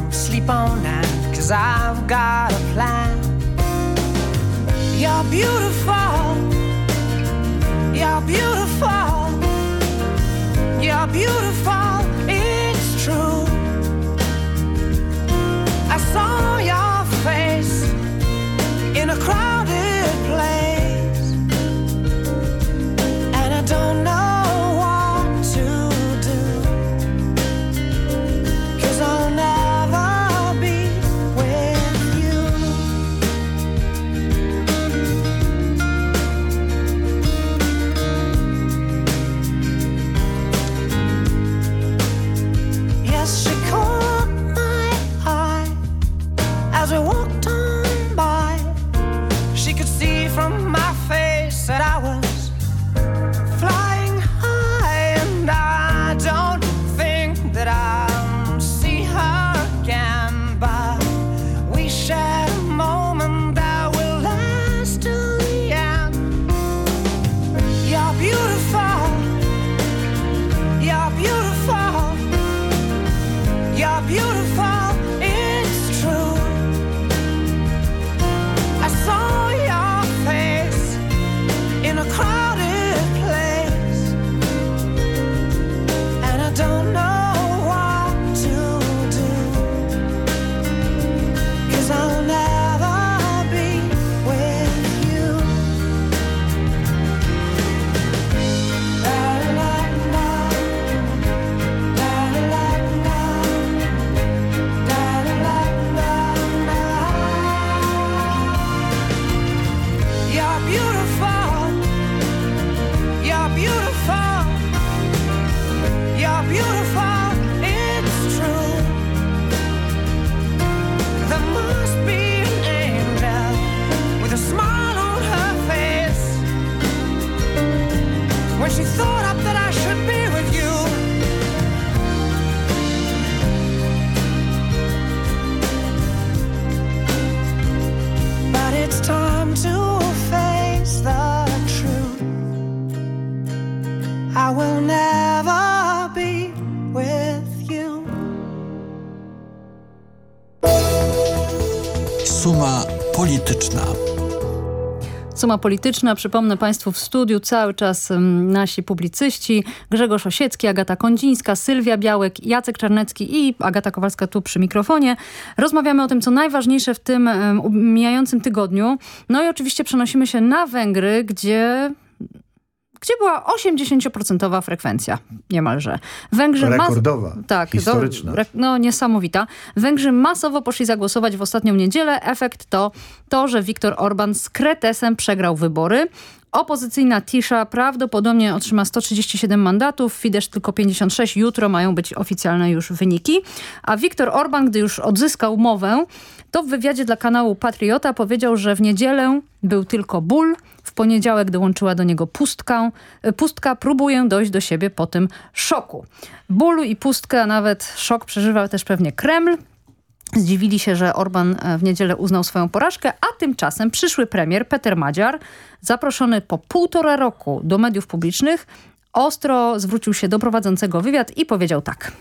sleep on that, cause I've got a plan. You're beautiful, you're beautiful, you're beautiful, it's true. I saw your with you. Suma polityczna. Suma polityczna, przypomnę Państwu w studiu cały czas mm, nasi publicyści Grzegorz Osiecki, Agata Kondzińska, Sylwia Białek, Jacek Czarnecki i Agata Kowalska tu przy mikrofonie. Rozmawiamy o tym, co najważniejsze w tym um, mijającym tygodniu. No i oczywiście przenosimy się na Węgry, gdzie gdzie była 80% frekwencja niemalże. Węgrzy Rekordowa, tak, historyczna. Do, no niesamowita. Węgrzy masowo poszli zagłosować w ostatnią niedzielę. Efekt to to, że Viktor Orban z Kretesem przegrał wybory. Opozycyjna Tisza prawdopodobnie otrzyma 137 mandatów, Fidesz tylko 56. Jutro mają być oficjalne już wyniki. A Viktor Orban, gdy już odzyskał mowę, to w wywiadzie dla kanału Patriota powiedział, że w niedzielę był tylko ból, w poniedziałek dołączyła do niego pustka. Pustka próbuje dojść do siebie po tym szoku. Bólu i pustkę, a nawet szok przeżywał też pewnie Kreml. Zdziwili się, że Orban e, w niedzielę uznał swoją porażkę, a tymczasem przyszły premier Peter Madziar, zaproszony po półtora roku do mediów publicznych, ostro zwrócił się do prowadzącego wywiad i powiedział tak.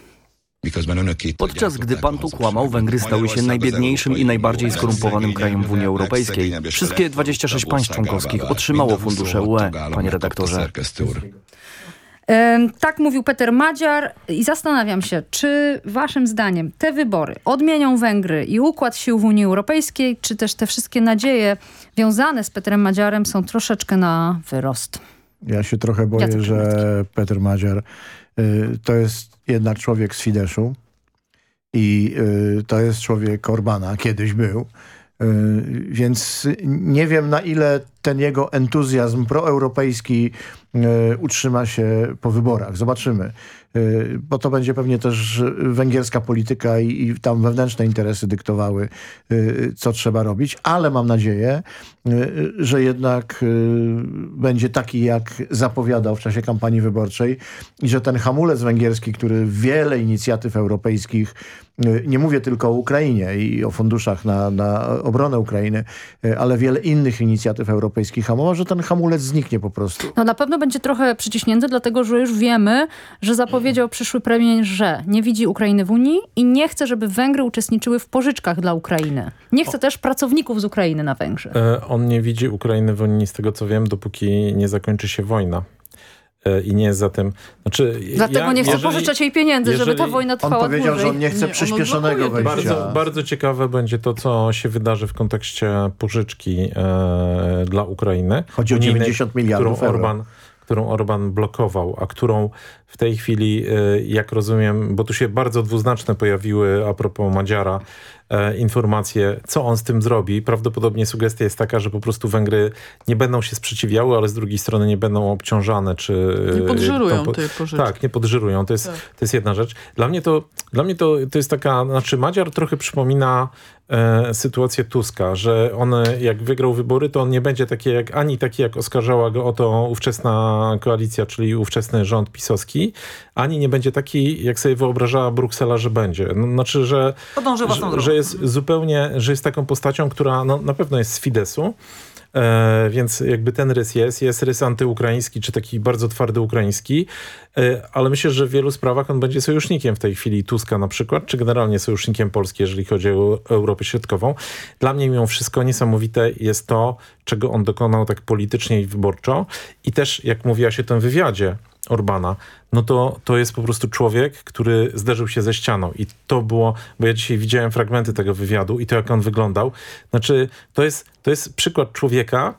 Podczas gdy pan tu kłamał, Węgry stały się najbiedniejszym i najbardziej skorumpowanym krajem w Unii Europejskiej. Wszystkie 26 państw członkowskich otrzymało fundusze UE, panie redaktorze. Tak mówił Peter Madziar i zastanawiam się, czy waszym zdaniem te wybory odmienią Węgry i układ sił w Unii Europejskiej, czy też te wszystkie nadzieje wiązane z Petrem Madziarem są troszeczkę na wyrost? Ja się trochę boję, Jacek że Peter Madziar y, to jest jednak człowiek z Fideszu i y, to jest człowiek Orbana, kiedyś był. Y, więc nie wiem na ile ten jego entuzjazm proeuropejski y, utrzyma się po wyborach. Zobaczymy. Y, bo to będzie pewnie też węgierska polityka i, i, tam wewnętrzne interesy dyktowały, co trzeba robić, ale mam nadzieję, że jednak będzie taki, jak zapowiadał w czasie kampanii wyborczej i że ten hamulec węgierski, który wiele inicjatyw europejskich nie mówię tylko o Ukrainie i o funduszach na, na obronę Ukrainy, ale wiele innych inicjatyw europejskich hamował, że ten hamulec zniknie po prostu. No na pewno będzie trochę przyciśnięty, dlatego że już wiemy, że zapowiedział <clears throat> przyszły premier, że nie widzi Ukrainy w Unii i nie chce, żeby Węgry uczestniczyły w pożyczkach dla Ukrainy. Nie chce o. też pracowników z Ukrainy na Węgrzech. E, on nie widzi Ukrainy w Unii, z tego co wiem, dopóki nie zakończy się wojna. E, i nie jest za tym... Znaczy, Dlatego ja, nie chce jeżeli, pożyczać jej pieniędzy, jeżeli, żeby ta wojna trwała On powiedział, dłużej. że on nie chce przyspieszonego wejścia. Bardzo, bardzo ciekawe będzie to, co się wydarzy w kontekście pożyczki e, dla Ukrainy. Chodzi o 90 miliardów którą euro. Orban, którą Orban blokował, a którą w tej chwili, e, jak rozumiem, bo tu się bardzo dwuznaczne pojawiły a propos Madziara, informacje, co on z tym zrobi. Prawdopodobnie sugestia jest taka, że po prostu Węgry nie będą się sprzeciwiały, ale z drugiej strony nie będą obciążane. Czy, nie podżyrują tą, tej pożyczki. Tak, nie podżyrują. To jest, tak. to jest jedna rzecz. Dla mnie to, dla mnie to, to jest taka, znaczy Madziar trochę przypomina e, sytuację Tuska, że on jak wygrał wybory, to on nie będzie taki jak, ani taki jak oskarżała go o to ówczesna koalicja, czyli ówczesny rząd pisowski, ani nie będzie taki, jak sobie wyobrażała Bruksela, że będzie. No, znaczy, że, że, że jest zupełnie, że jest taką postacią, która no, na pewno jest z Fidesu, E, więc jakby ten rys jest. Jest rys antyukraiński, czy taki bardzo twardy ukraiński, e, ale myślę, że w wielu sprawach on będzie sojusznikiem w tej chwili Tuska na przykład, czy generalnie sojusznikiem Polski, jeżeli chodzi o Europę Środkową. Dla mnie mimo wszystko niesamowite jest to, czego on dokonał tak politycznie i wyborczo i też, jak mówiła się w tym wywiadzie, Orbana, no to to jest po prostu człowiek, który zderzył się ze ścianą. I to było, bo ja dzisiaj widziałem fragmenty tego wywiadu i to jak on wyglądał, znaczy to jest, to jest przykład człowieka,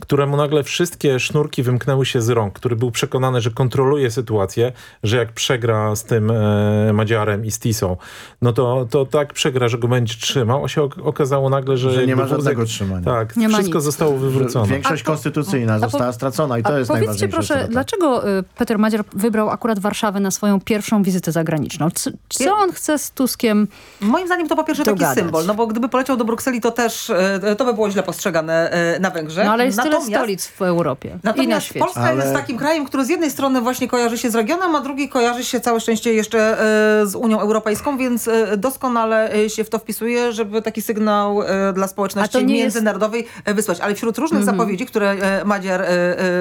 któremu nagle wszystkie sznurki wymknęły się z rąk, który był przekonany, że kontroluje sytuację, że jak przegra z tym e, Madziarem i z Tisą, no to, to tak przegra, że go będzie trzymał, a się okazało nagle, że... Że nie ma żadnego trzymania. Tak, nie wszystko zostało wywrócone. Większość konstytucyjna została stracona i to jest najważniejsze. Powiedzcie proszę, dlaczego y, Peter Madziar wybrał akurat Warszawę na swoją pierwszą wizytę zagraniczną? Co, co on chce z Tuskiem Moim zdaniem to po pierwsze taki dogadać. symbol, no bo gdyby poleciał do Brukseli, to też y, to by było źle postrzegane y, na Węgrzech. No ale jest Natomiast, stolic w Europie natomiast i na świecie. Polska ale... jest takim krajem, który z jednej strony właśnie kojarzy się z regionem, a drugi kojarzy się całe szczęście jeszcze e, z Unią Europejską, więc e, doskonale e, się w to wpisuje, żeby taki sygnał dla społeczności międzynarodowej jest... wysłać. Ale wśród różnych mm -hmm. zapowiedzi, które Madziar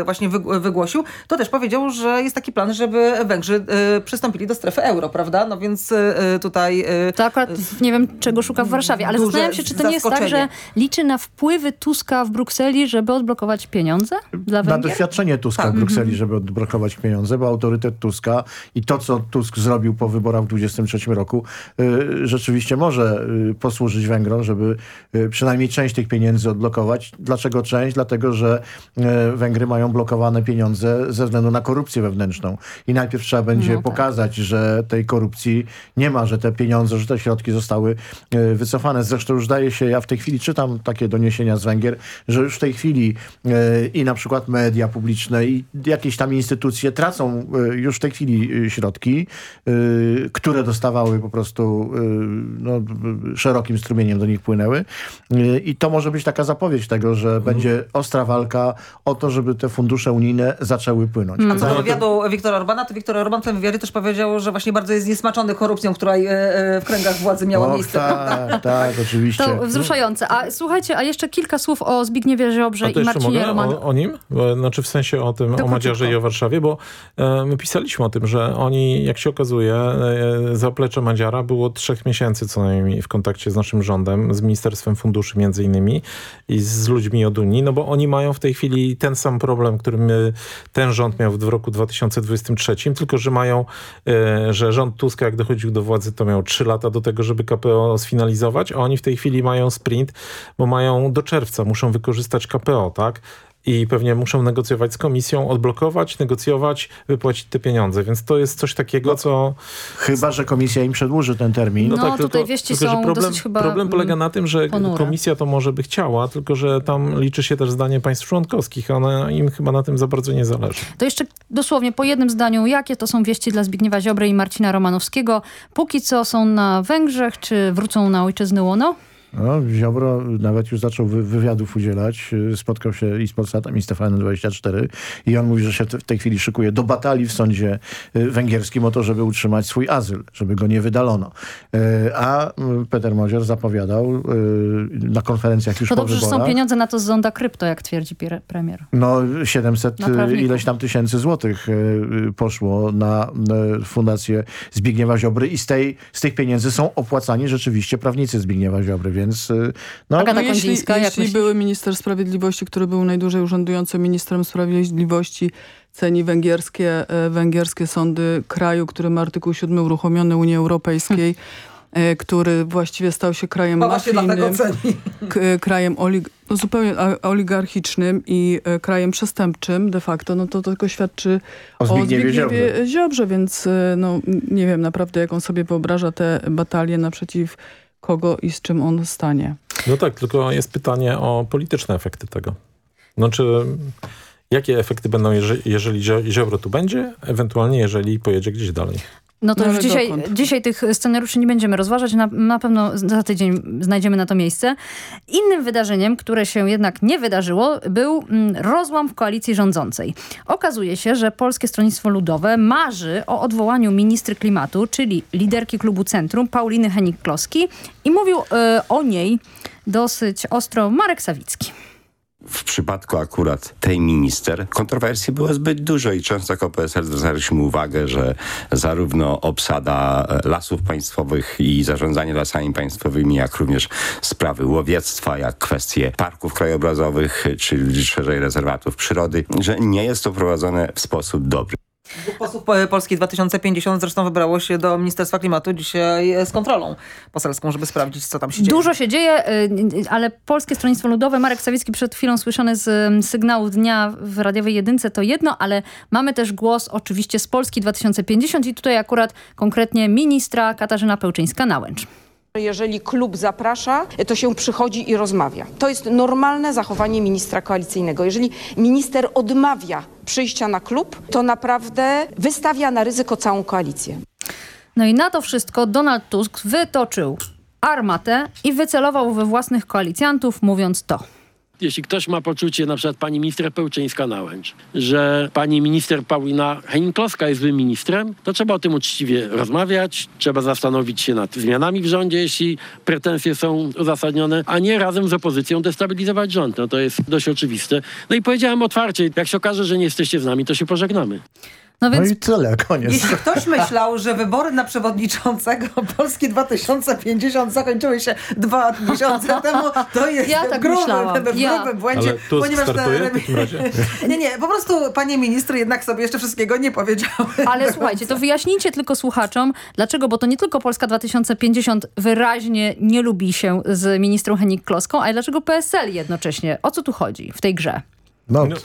właśnie wygłosił, to też powiedział, że jest taki plan, żeby Węgrzy przystąpili do strefy euro, prawda? No więc tutaj... To akurat nie wiem, czego szuka w Warszawie, ale zastanawiam się, czy to nie jest tak, że liczy na wpływy Tuska w Brukseli, żeby odblokować pieniądze dla Węgier? Na doświadczenie Tuska tak. w Brukseli, mhm. żeby odblokować pieniądze, bo autorytet Tuska i to, co Tusk zrobił po wyborach w 2023 roku, y, rzeczywiście może y, posłużyć Węgrom, żeby y, przynajmniej część tych pieniędzy odblokować. Dlaczego część? Dlatego, że Węgry mają blokowane pieniądze ze względu na korupcję wewnętrzną. I najpierw trzeba będzie no tak. pokazać, że tej korupcji nie ma, że te pieniądze, że te środki zostały wycofane. Zresztą już daje się, ja w tej chwili czytam takie doniesienia z Węgier, że już w tej chwili i na przykład media publiczne i jakieś tam instytucje tracą już w tej chwili środki, które dostawały po prostu no, szerokim strumieniem do nich płynęły. I to może być taka zapowiedź tego, że mhm. będzie ostra walka o to, żeby te fundusze unijne zaczęły płynąć. A co do wywiadu Wiktora Orbana, to Wiktor Orban w tym wywiadzie też powiedział, że właśnie bardzo jest niesmaczony korupcją, która w kręgach władzy miała Och, miejsce. Tak, tak, <laughs> oczywiście. To wzruszające. A słuchajcie, a jeszcze kilka słów o Zbigniewie Ziobrze i Marcinie Romanie. O, o, nim? Znaczy w sensie o tym, to o Madziarze i o Warszawie, bo e, my pisaliśmy o tym, że oni, jak się okazuje, e, zaplecze Madziara było trzech miesięcy co najmniej w kontakcie z naszym rządem, z Ministerstwem Funduszy między innymi i z ludźmi od Unii, no bo oni mają w tej chwili ten sam problem, który my, ten rząd miał w roku 2023, tylko że mają, e, że rząd Tuska jak dochodził do władzy, to miał trzy lata do tego, żeby KPO sfinalizować, a oni w tej chwili mają sprint, bo mają do czerwca, muszą wykorzystać KPO, tak? I pewnie muszą negocjować z komisją, odblokować, negocjować, wypłacić te pieniądze. Więc to jest coś takiego, no, co... Chyba, że komisja im przedłuży ten termin. No, no tak, tutaj tylko, wieści tylko, są problem, dosyć chyba Problem polega na tym, że ponure. komisja to może by chciała, tylko że tam liczy się też zdanie państw członkowskich, a im chyba na tym za bardzo nie zależy. To jeszcze dosłownie po jednym zdaniu, jakie to są wieści dla Zbigniewa Ziobry i Marcina Romanowskiego? Póki co są na Węgrzech, czy wrócą na ojczyzny łono? No, Ziobro nawet już zaczął wy wywiadów udzielać. Spotkał się i z Polsatem, i z TVN24 i on mówi, że się w tej chwili szykuje do batalii w sądzie y, węgierskim o to, żeby utrzymać swój azyl, żeby go nie wydalono. Y, a y, Peter Mozior zapowiadał na konferencjach już to dobrze, po wyborach, że są pieniądze na to z zonda krypto, jak twierdzi premier. No 700 ileś tam tysięcy złotych poszło na fundację Zbigniewa Ziobry i z, tej, z tych pieniędzy są opłacani rzeczywiście prawnicy Zbigniewa Ziobry, więc... Y, no, Agata no, jeśli, jeśli były minister sprawiedliwości, który był najdłużej urzędującym ministrem sprawiedliwości, ceni węgierskie, e, węgierskie sądy kraju, który ma artykuł 7 uruchomiony Unii Europejskiej, hmm. który właściwie stał się krajem no mafijnym, krajem olig no zupełnie oligarchicznym i e, krajem przestępczym de facto, no to, to tylko świadczy o Zbigniewie, o Zbigniewie Ziobrze, więc no, nie wiem naprawdę, jak on sobie wyobraża te batalie naprzeciw kogo i z czym on stanie. No tak, tylko jest pytanie o polityczne efekty tego. No czy jakie efekty będą, jeżeli, jeżeli Ziobro tu będzie, ewentualnie jeżeli pojedzie gdzieś dalej? No to już dzisiaj, dzisiaj tych scenariuszy nie będziemy rozważać. Na, na pewno za tydzień znajdziemy na to miejsce. Innym wydarzeniem, które się jednak nie wydarzyło, był mm, rozłam w koalicji rządzącej. Okazuje się, że Polskie Stronnictwo Ludowe marzy o odwołaniu ministry klimatu, czyli liderki klubu Centrum, Pauliny Henik-Kloski i mówił y, o niej dosyć ostro Marek Sawicki. W przypadku akurat tej minister kontrowersji było zbyt dużo i często jako PSL zwracaliśmy uwagę, że zarówno obsada e, lasów państwowych i zarządzanie lasami państwowymi, jak również sprawy łowiectwa, jak kwestie parków krajobrazowych, czy szerzej rezerwatów przyrody, że nie jest to prowadzone w sposób dobry. Dwóch posłów Polski 2050 zresztą wybrało się do Ministerstwa Klimatu dzisiaj z kontrolą poselską, żeby sprawdzić, co tam się dzieje. Dużo się dzieje, y, ale Polskie Stronnictwo Ludowe, Marek Sawicki przed chwilą słyszany z sygnału dnia w Radiowej Jedynce to jedno, ale mamy też głos oczywiście z Polski 2050 i tutaj akurat konkretnie ministra Katarzyna Pełczyńska-Nałęcz. Jeżeli klub zaprasza, to się przychodzi i rozmawia. To jest normalne zachowanie ministra koalicyjnego. Jeżeli minister odmawia przyjścia na klub, to naprawdę wystawia na ryzyko całą koalicję. No i na to wszystko Donald Tusk wytoczył armatę i wycelował we własnych koalicjantów, mówiąc to. Jeśli ktoś ma poczucie, na przykład pani minister Pełczyńska-Nałęcz, że pani minister Paulina Henning-Kloska jest złym ministrem, to trzeba o tym uczciwie rozmawiać, trzeba zastanowić się nad zmianami w rządzie, jeśli pretensje są uzasadnione, a nie razem z opozycją destabilizować rząd. No to jest dość oczywiste. No i powiedziałem otwarcie, jak się okaże, że nie jesteście z nami, to się pożegnamy. No, więc... no i tyle, koniec. Jeśli ktoś myślał, że wybory na przewodniczącego <laughs> Polski 2050 zakończyły się dwa miesiące <laughs> temu, to jest Ja tak w grubym, myślałam. w grubym Ja. błędzie. Ale ponieważ te- startuje w takim razie? <laughs> Nie, nie, po prostu panie ministry jednak sobie jeszcze wszystkiego nie powiedziały. Ale słuchajcie, to wyjaśnijcie tylko słuchaczom, dlaczego, bo to nie tylko Polska 2050 wyraźnie nie lubi się z ministrą Henik-Kloską, ale dlaczego PSL jednocześnie? O co tu chodzi w tej grze? No, t-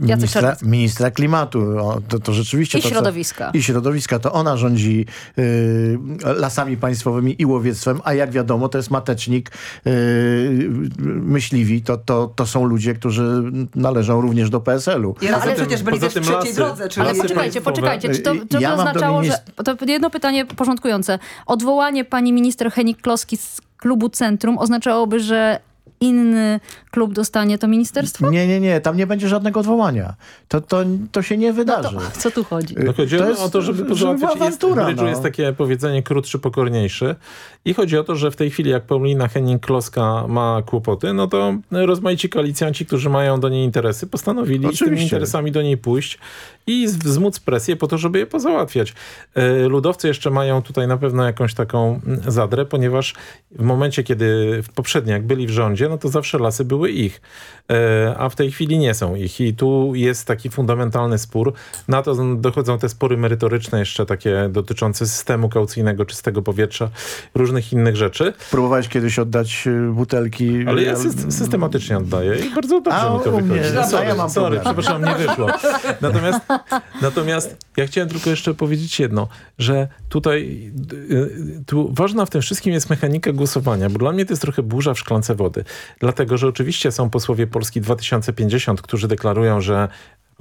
ministra, ministra klimatu, o, to, to rzeczywiście... I to, co- środowiska. I środowiska, to ona rządzi y, lasami państwowymi i łowiectwem, a jak wiadomo, to jest matecznik y, myśliwi, to, to, to są ludzie, którzy należą również do PSL-u. I razem tym- przecież byli też w tym trzeciej lasy- drodze. Czyli Ale poczekajcie, państwowe. poczekajcie. Czy to, czy Ja to oznaczało, że... To jedno pytanie porządkujące. Odwołanie pani minister Henik-Kloski z klubu Centrum oznaczałoby, że inny klub dostanie to ministerstwo? Nie, nie, nie, tam nie będzie żadnego odwołania. To, to, to się nie wydarzy. No Co tu chodzi? No chodzi To o- jest- o to, żeby żeby Jest, w awantura, brydżu no. jest takie powiedzenie krótszy, pokorniejszy. I chodzi o to, że w tej chwili jak Paulina Henning-Kloska ma kłopoty, no to rozmaici koalicjanci, którzy mają do niej interesy, postanowili z tymi Oczywiście. interesami do niej pójść i wzmóc presję po to, żeby je pozałatwiać. E, Ludowcy jeszcze mają tutaj na pewno jakąś taką zadrę, ponieważ w momencie, kiedy w poprzednio jak byli w rządzie, no to zawsze lasy były ich. E, A w tej chwili nie są ich. I tu jest taki fundamentalny spór. Na to dochodzą te spory merytoryczne jeszcze takie dotyczące systemu kaucyjnego, czystego powietrza, różnych innych rzeczy. Próbowałeś kiedyś oddać y, butelki... Ale ja y, syst- systematycznie oddaję i bardzo dobrze A, mi to wychodzi. no, sorry, ja mam sorry przepraszam, nie wyszło. Natomiast, natomiast ja chciałem tylko jeszcze powiedzieć jedno, że tutaj y, tu ważna w tym wszystkim jest mechanika głosowania, bo dla mnie to jest trochę burza w szklance wody. Dlatego, że oczywiście są posłowie Polski 2050, którzy deklarują, że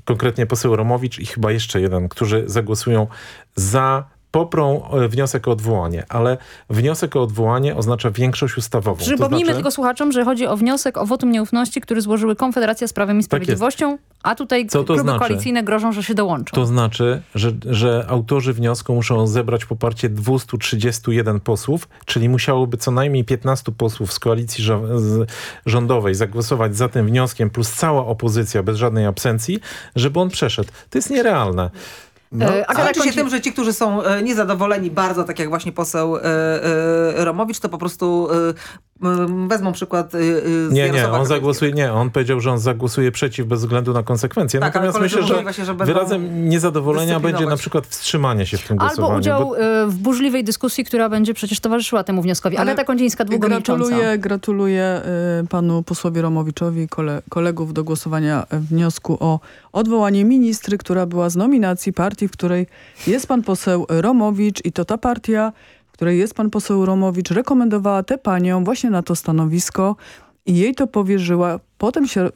konkretnie poseł Romowicz i chyba jeszcze jeden, którzy zagłosują za poprą e, wniosek o odwołanie, ale wniosek o odwołanie oznacza większość ustawową. Przypomnijmy to znaczy, tylko słuchaczom, że chodzi o wniosek o wotum nieufności, który złożyły Konfederacja z Prawem i Sprawiedliwością, a tutaj Co to znaczy? koalicyjne grożą, że się dołączą. To znaczy, że, że autorzy wniosku muszą zebrać poparcie 231 posłów, czyli musiałoby co najmniej 15 posłów z koalicji rządowej zagłosować za tym wnioskiem, plus cała opozycja bez żadnej absencji, żeby on przeszedł. To jest nierealne. No, E, a Agata kończy się tym, że ci, którzy są e, niezadowoleni bardzo, tak jak właśnie poseł e, Romowicz, to po prostu wezmą przykład e, e, z Nie, nie, on Kaczyńskiego. zagłosuje, nie, on powiedział, że on zagłosuje przeciw bez względu na konsekwencje. Tak, Natomiast myślę, że, właśnie, że wyrazem niezadowolenia będzie na przykład wstrzymanie się w tym Albo głosowaniu. udział bo- y, w burzliwej dyskusji, która będzie przecież towarzyszyła temu wnioskowi. Ale Agata Kondzińska, długo. Gratuluję, gratuluję y, panu posłowi Romowiczowi, kole, kolegów do głosowania wniosku o odwołanie ministry, która była z nominacji partii, w której jest pan poseł Romowicz i to ta partia, której jest pan poseł Romowicz, rekomendowała tę panią właśnie na to stanowisko i jej to powierzyła. Potem się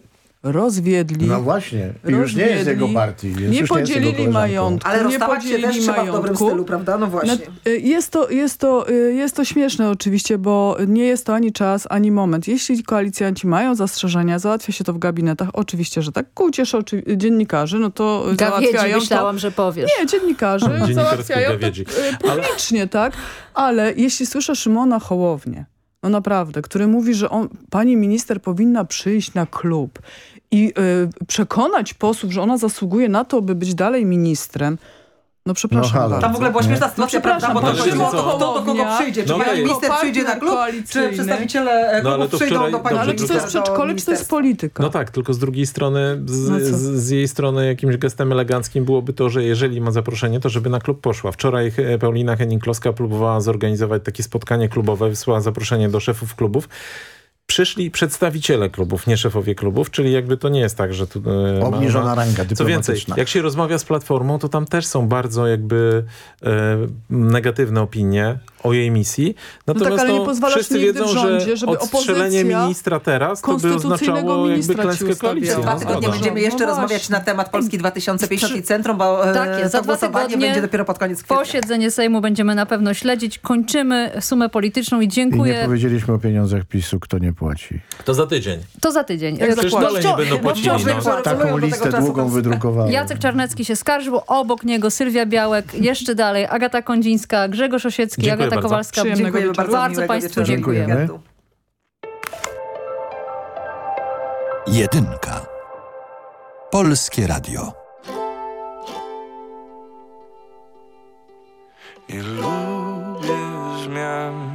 rozwiedli. No właśnie, i już nie jest rozwiedli, jego partii. Jest, Nie nie podzielili koleżanką. majątku. Ale nie rozstawać się podzielili też trzeba w dobrym majątku. stylu, prawda? No właśnie. Y, Jest to, jest, to, y, jest to śmieszne oczywiście, bo nie jest to ani czas, ani moment. Jeśli koalicjanci mają zastrzeżenia, załatwia się to w gabinetach. Oczywiście, że tak. Ku ucieszy oczy- dziennikarzy, no to Gawiedzi załatwiają myślałam, to... że powiesz. Nie, dziennikarzy <laughs> załatwiają to gawiedzi. publicznie, tak? Ale jeśli słyszę Szymona Hołownię, no naprawdę, który mówi, że on, pani minister powinna przyjść na klub i y, przekonać posłów, że ona zasługuje na to, by być dalej ministrem, no przepraszam No bardzo. Tam w ogóle była śmieszna sytuacja, No przepraszam, prawda? Bo to chodziło o to, kto do kogo przyjdzie. Czy No pani minister przyjdzie na klub, czy przedstawiciele e, No, ale klubów to przyjdą wczoraj- do pani dobrze, Ale czy to jest przedszkole, czy to jest polityka? No tak, tylko z drugiej strony, z, No z, z jej strony jakimś gestem eleganckim byłoby to, że jeżeli ma zaproszenie, to żeby na klub poszła. Wczoraj e, Paulina Henning-Kloska próbowała zorganizować takie spotkanie klubowe, wysłała zaproszenie do szefów klubów. Przyszli przedstawiciele klubów, nie szefowie klubów, czyli jakby to nie jest tak, że tu... e, Obniżona ma- ranga Co więcej, jak się rozmawia z Platformą, to tam też są bardzo jakby e, negatywne opinie o jej misji. Natomiast no tak, ale no, nie pozwalasz wszyscy nigdy wiedzą, w rządzie, że żeby odstrzelenie ministra teraz to by konstytucyjnego oznaczało jakby klęskę koalicji. No, Za dwa tygodnie będziemy jeszcze No rozmawiać na temat Polski 2050 i Centrum, bo e, Tak jest, za to głosowanie będzie dopiero pod koniec kwietnia. Posiedzenie Sejmu będziemy na pewno śledzić. Kończymy sumę polityczną i I nie dziękuję. powiedzieliśmy o pieniądzach PiSu, kto nie płaci. To za tydzień. To za tydzień. Przecież Do dalej nie będą do płacili. No. Taką listę długą wydrukowałem. Jacek Czarnecki się skarżył, obok niego Sylwia Białek, jeszcze dalej Agata Kondzińska, Grzegorz Osiecki, Dziękuję Agata bardzo. Kowalska. Przyjemnego Dziękujemy bardzo. Bardzo Państwu. Dziękujemy. Jedynka. Polskie Radio. Nie lubię zmian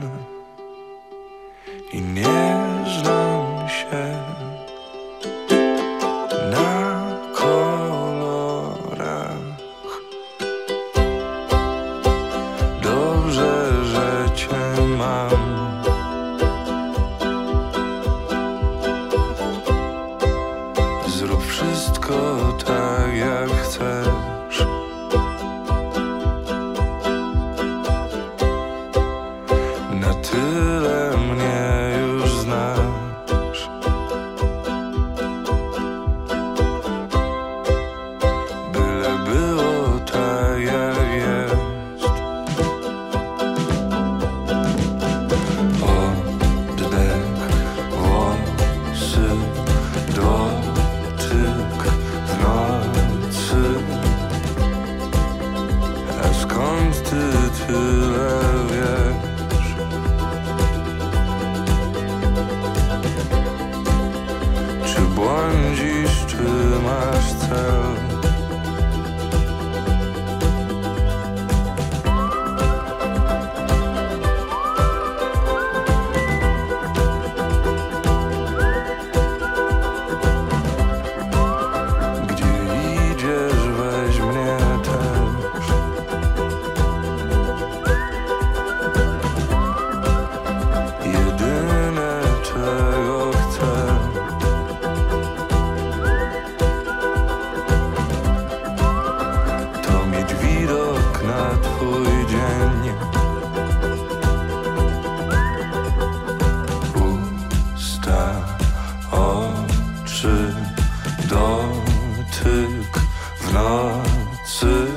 dotyk w nocy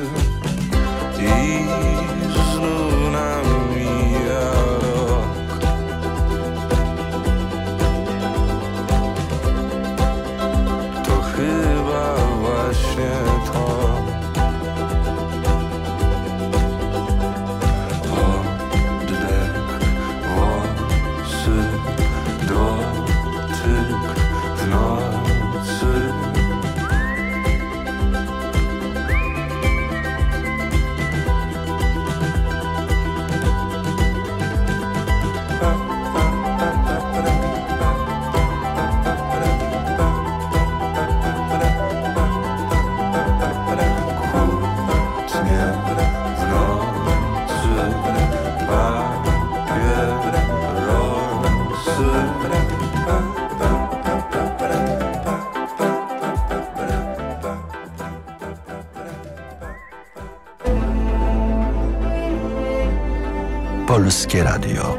Polskie Radio.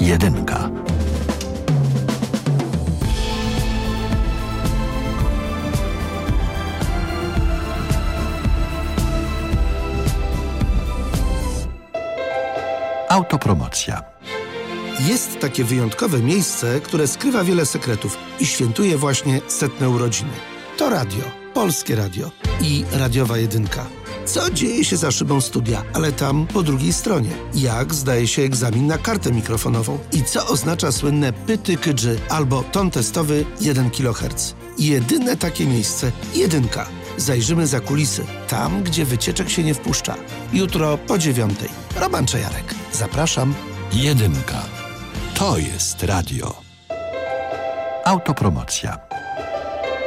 Jedynka. Autopromocja. Jest takie wyjątkowe miejsce, które skrywa wiele sekretów i świętuje właśnie setne urodziny. To radio, Polskie Radio i radiowa jedynka. Co dzieje się za szybą studia, ale tam po drugiej stronie? Jak zdaje się egzamin na kartę mikrofonową? I co oznacza słynne pyty kydży albo ton testowy 1 kHz? Jedyne takie miejsce, jedynka. Zajrzymy za kulisy, tam gdzie wycieczek się nie wpuszcza. Jutro po dziewiątej. Roman Czajarek. Zapraszam. Jedynka. To jest radio. Autopromocja.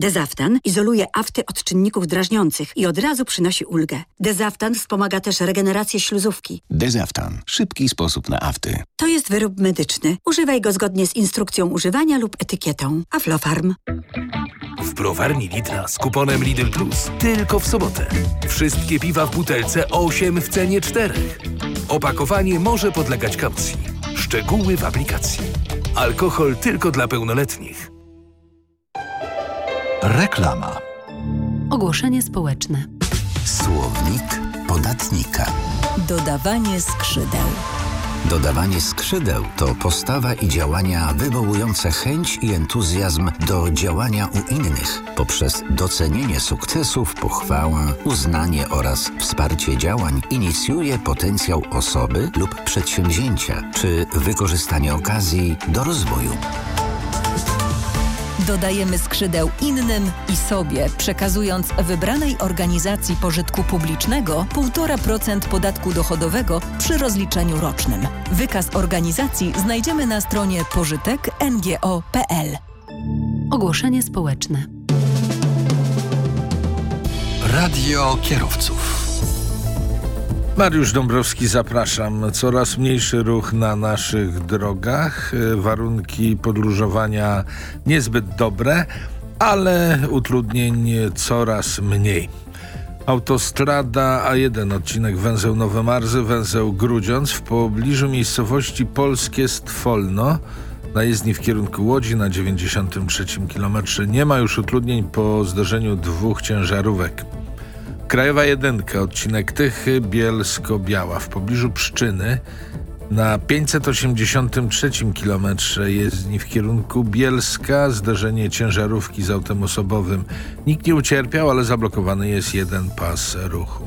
Dezaftan izoluje afty od czynników drażniących i od razu przynosi ulgę. Dezaftan wspomaga też regenerację śluzówki. Dezaftan. Szybki sposób na afty. To jest wyrób medyczny. Używaj go zgodnie z instrukcją używania lub etykietą. Aflofarm. W browarni Lidla z kuponem Lidl Plus tylko w sobotę. Wszystkie piwa w butelce 8 w cenie 4. Opakowanie może podlegać kaucji. Szczegóły w aplikacji. Alkohol tylko dla pełnoletnich. Reklama. Ogłoszenie społeczne. Słownik podatnika. Dodawanie skrzydeł. Dodawanie skrzydeł to postawa i działania wywołujące chęć i entuzjazm do działania u innych poprzez docenienie sukcesów, pochwałę, uznanie oraz wsparcie działań inicjuje potencjał osoby lub przedsięwzięcia czy wykorzystanie okazji do rozwoju. Dodajemy skrzydeł innym i sobie, przekazując wybranej organizacji pożytku publicznego 1,5% podatku dochodowego przy rozliczeniu rocznym. Wykaz organizacji znajdziemy na stronie pożytek.ngo.pl. Ogłoszenie społeczne. Radio kierowców. Mariusz Dąbrowski, zapraszam. Coraz mniejszy ruch na naszych drogach. Warunki podróżowania niezbyt dobre, ale utrudnień coraz mniej. Autostrada A1, odcinek węzeł Nowe Marzy, węzeł Grudziądz w pobliżu miejscowości Polskie Stwolno. Na jezdni w kierunku Łodzi na 93 km nie ma już utrudnień po zderzeniu dwóch ciężarówek. Krajowa jedynka, odcinek Tychy, Bielsko-Biała w pobliżu Pszczyny na 583 km jezdni w kierunku Bielska zderzenie ciężarówki z autem osobowym. Nikt nie ucierpiał, ale zablokowany jest jeden pas ruchu.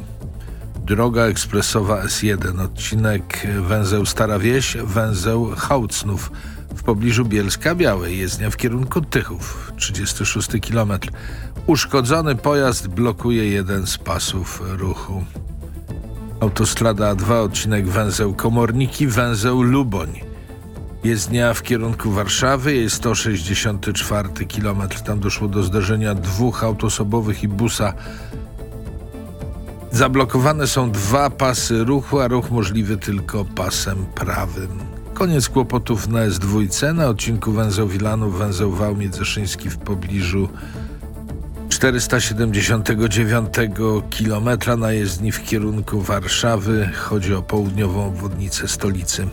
Droga ekspresowa S1, odcinek węzeł Stara Wieś, węzeł Hałcnów w pobliżu Bielska Białej, jezdnia w kierunku Tychów, 36 km. Uszkodzony pojazd blokuje jeden z pasów ruchu. Autostrada A2, odcinek węzeł Komorniki, węzeł Luboń. Jezdnia w kierunku Warszawy, jest 164 km. Tam doszło do zderzenia dwóch autosobowych i busa. Zablokowane są dwa pasy ruchu, a ruch możliwy tylko pasem prawym. Koniec kłopotów na S2 na odcinku węzeł Wilanów, węzeł Wał Miedzeszyński w pobliżu 479 km na jezdni w kierunku Warszawy. Chodzi o południową obwodnicę stolicy.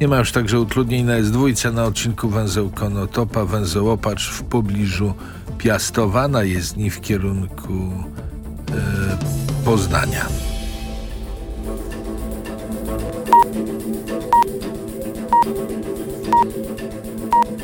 Nie ma już także utrudnień na S2 na odcinku węzeł Konotopa, węzeł Opacz w pobliżu Piastowa na jezdni w kierunku e, Poznania.